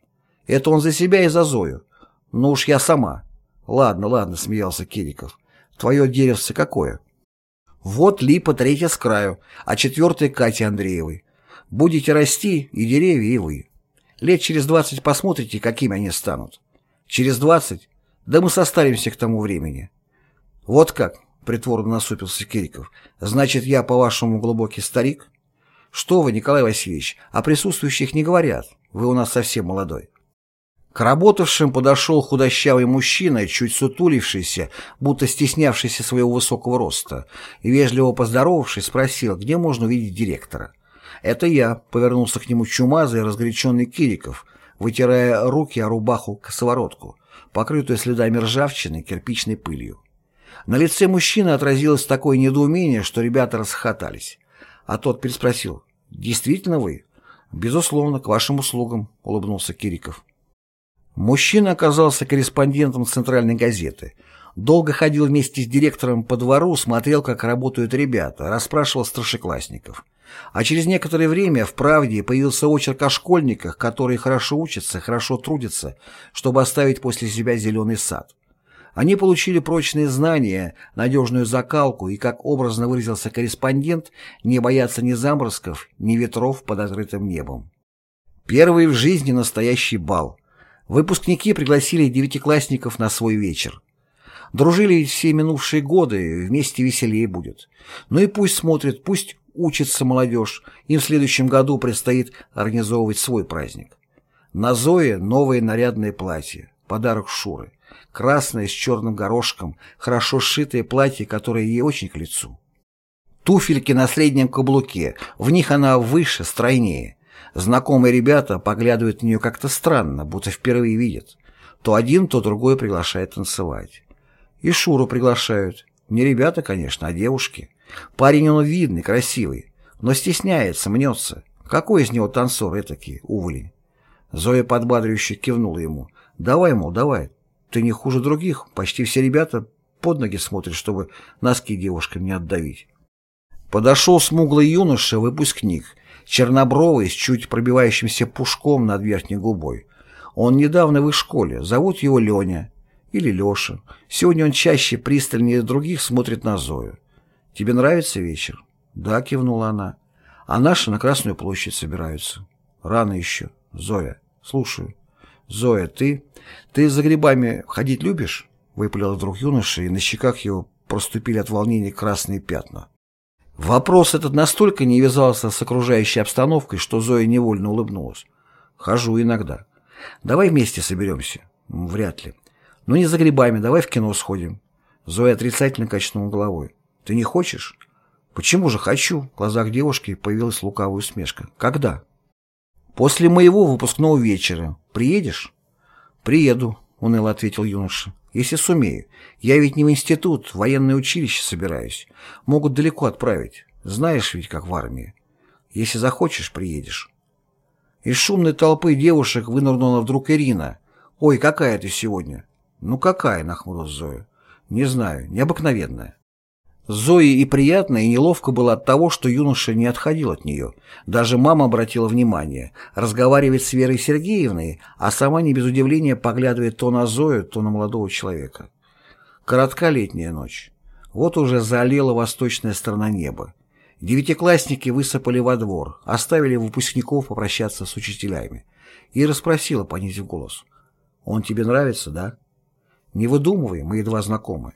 Это он за себя и за Зою. Ну уж я сама. Ладно, ладно, смеялся Кириков. Твое деревце какое? Вот липа третья с краю, а четвертая Кати Андреевой. Будете расти, и деревья, и вы. Лет через двадцать посмотрите, какими они станут. Через двадцать да мы состаримся к тому времени. Вот как, притворно насупился Кириков. Значит, я, по-вашему, глубокий старик? Что вы, Николай Васильевич, о присутствующих не говорят. Вы у нас совсем молодой. К работавшим подошел худощавый мужчина, чуть сутулившийся, будто стеснявшийся своего высокого роста, и, вежливо поздоровавшись, спросил, где можно увидеть директора. «Это я», — повернулся к нему чумазый разгоряченный Кириков, вытирая руки о рубаху-косоворотку покрытую следами ржавчины, кирпичной пылью. На лице мужчины отразилось такое недоумение, что ребята расхохотались. А тот переспросил, «Действительно вы?» «Безусловно, к вашим услугам», — улыбнулся Кириков. Мужчина оказался корреспондентом центральной газеты. Долго ходил вместе с директором по двору, смотрел, как работают ребята, расспрашивал старшеклассников. А через некоторое время в «Правде» появился очерк о школьниках, которые хорошо учатся, хорошо трудятся, чтобы оставить после себя зеленый сад. Они получили прочные знания, надежную закалку и, как образно выразился корреспондент, не боятся ни заморозков, ни ветров под открытым небом. Первый в жизни настоящий бал. Выпускники пригласили девятиклассников на свой вечер. Дружили все минувшие годы, вместе веселее будет. Ну и пусть смотрят, пусть учится молодежь, им в следующем году предстоит организовывать свой праздник. На Зое новое нарядное платье, подарок Шуры, красное с черным горошком, хорошо сшитое платье, которое ей очень к лицу. Туфельки на среднем каблуке, в них она выше, стройнее. Знакомые ребята поглядывают на нее как-то странно, будто впервые видят. То один, то другой приглашает танцевать. И Шуру приглашают. Не ребята, конечно, а девушки. Парень он видный, красивый, но стесняется, мнется. Какой из него танцор этакий, уволень? Зоя подбадривающе кивнула ему. «Давай, мол, давай. Ты не хуже других. Почти все ребята под ноги смотрят, чтобы носки девушкам не отдавить». Подошел смуглый юноша, выпускник, чернобровый, с чуть пробивающимся пушком над верхней губой. Он недавно в их школе, зовут его Леня или Леша. Сегодня он чаще пристальнее других смотрит на Зою. «Тебе нравится вечер?» «Да», — кивнула она. «А наши на Красную площадь собираются». «Рано еще. Зоя, слушаю». «Зоя, ты... Ты за грибами ходить любишь?» Выпалил вдруг юноша, и на щеках его проступили от волнения красные пятна. Вопрос этот настолько не вязался с окружающей обстановкой, что Зоя невольно улыбнулась. «Хожу иногда. Давай вместе соберемся?» «Вряд ли. Ну не за грибами, давай в кино сходим». Зоя отрицательно качнула головой. Ты не хочешь? Почему же хочу? В глазах девушки появилась лукавая усмешка. Когда? После моего выпускного вечера. Приедешь? Приеду, уныло ответил юноша. Если сумею. Я ведь не в институт, в военное училище собираюсь. Могут далеко отправить. Знаешь ведь, как в армии. Если захочешь, приедешь. Из шумной толпы девушек вынырнула вдруг Ирина. «Ой, какая ты сегодня?» «Ну какая?» — нахмурилась Зоя. «Не знаю, необыкновенная». Зои и приятно, и неловко было от того, что юноша не отходил от нее. Даже мама обратила внимание. Разговаривает с Верой Сергеевной, а сама не без удивления поглядывает то на Зою, то на молодого человека. Коротка летняя ночь. Вот уже залила восточная сторона неба. Девятиклассники высыпали во двор, оставили выпускников попрощаться с учителями. И расспросила, понизив голос. «Он тебе нравится, да?» «Не выдумывай, мы едва знакомы».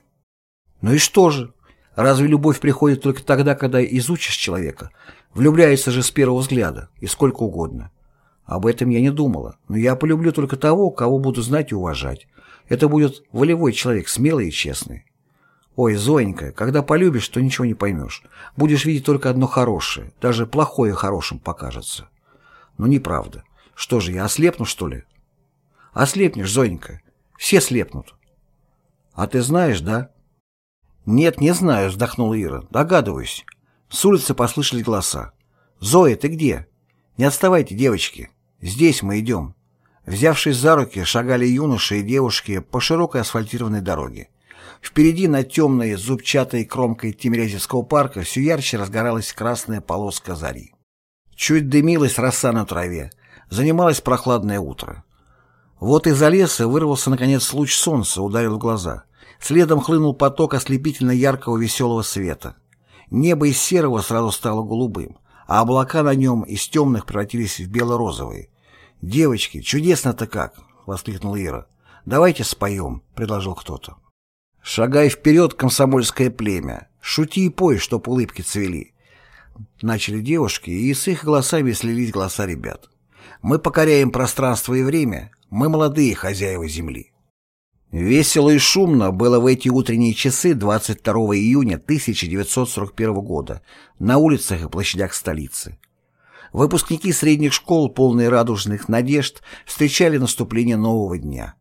«Ну и что же?» Разве любовь приходит только тогда, когда изучишь человека? Влюбляется же с первого взгляда, и сколько угодно. Об этом я не думала, но я полюблю только того, кого буду знать и уважать. Это будет волевой человек, смелый и честный. Ой, Зоенька, когда полюбишь, то ничего не поймешь. Будешь видеть только одно хорошее, даже плохое хорошим покажется. Но неправда. Что же, я ослепну, что ли? Ослепнешь, Зоенька. Все слепнут. А ты знаешь, да? Нет, не знаю, вздохнула Ира. Догадываюсь. С улицы послышали голоса. «Зоя, ты где?» «Не отставайте, девочки. Здесь мы идем». Взявшись за руки, шагали юноши и девушки по широкой асфальтированной дороге. Впереди над темной зубчатой кромкой Тимирязевского парка все ярче разгоралась красная полоска зари. Чуть дымилась роса на траве, занималось прохладное утро. Вот из-за леса вырвался, наконец, луч солнца, ударил в глаза. Следом хлынул поток ослепительно яркого веселого света. Небо из серого сразу стало голубым, а облака на нем из темных превратились в бело-розовые. «Девочки, чудесно-то как!» — воскликнула Ира. «Давайте споем», — предложил кто-то. «Шагай вперед, комсомольское племя! Шути и пой, чтоб улыбки цвели!» Начали девушки, и с их голосами слились голоса ребят. «Мы покоряем пространство и время, мы молодые хозяева земли». Весело и шумно было в эти утренние часы 22 июня 1941 года на улицах и площадях столицы. Выпускники средних школ, полные радужных надежд, встречали наступление нового дня.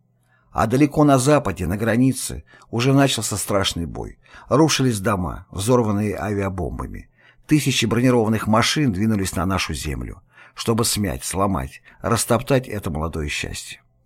А далеко на западе, на границе, уже начался страшный бой. Рушились дома, взорванные авиабомбами. Тысячи бронированных машин двинулись на нашу землю, чтобы смять, сломать, растоптать это молодое счастье.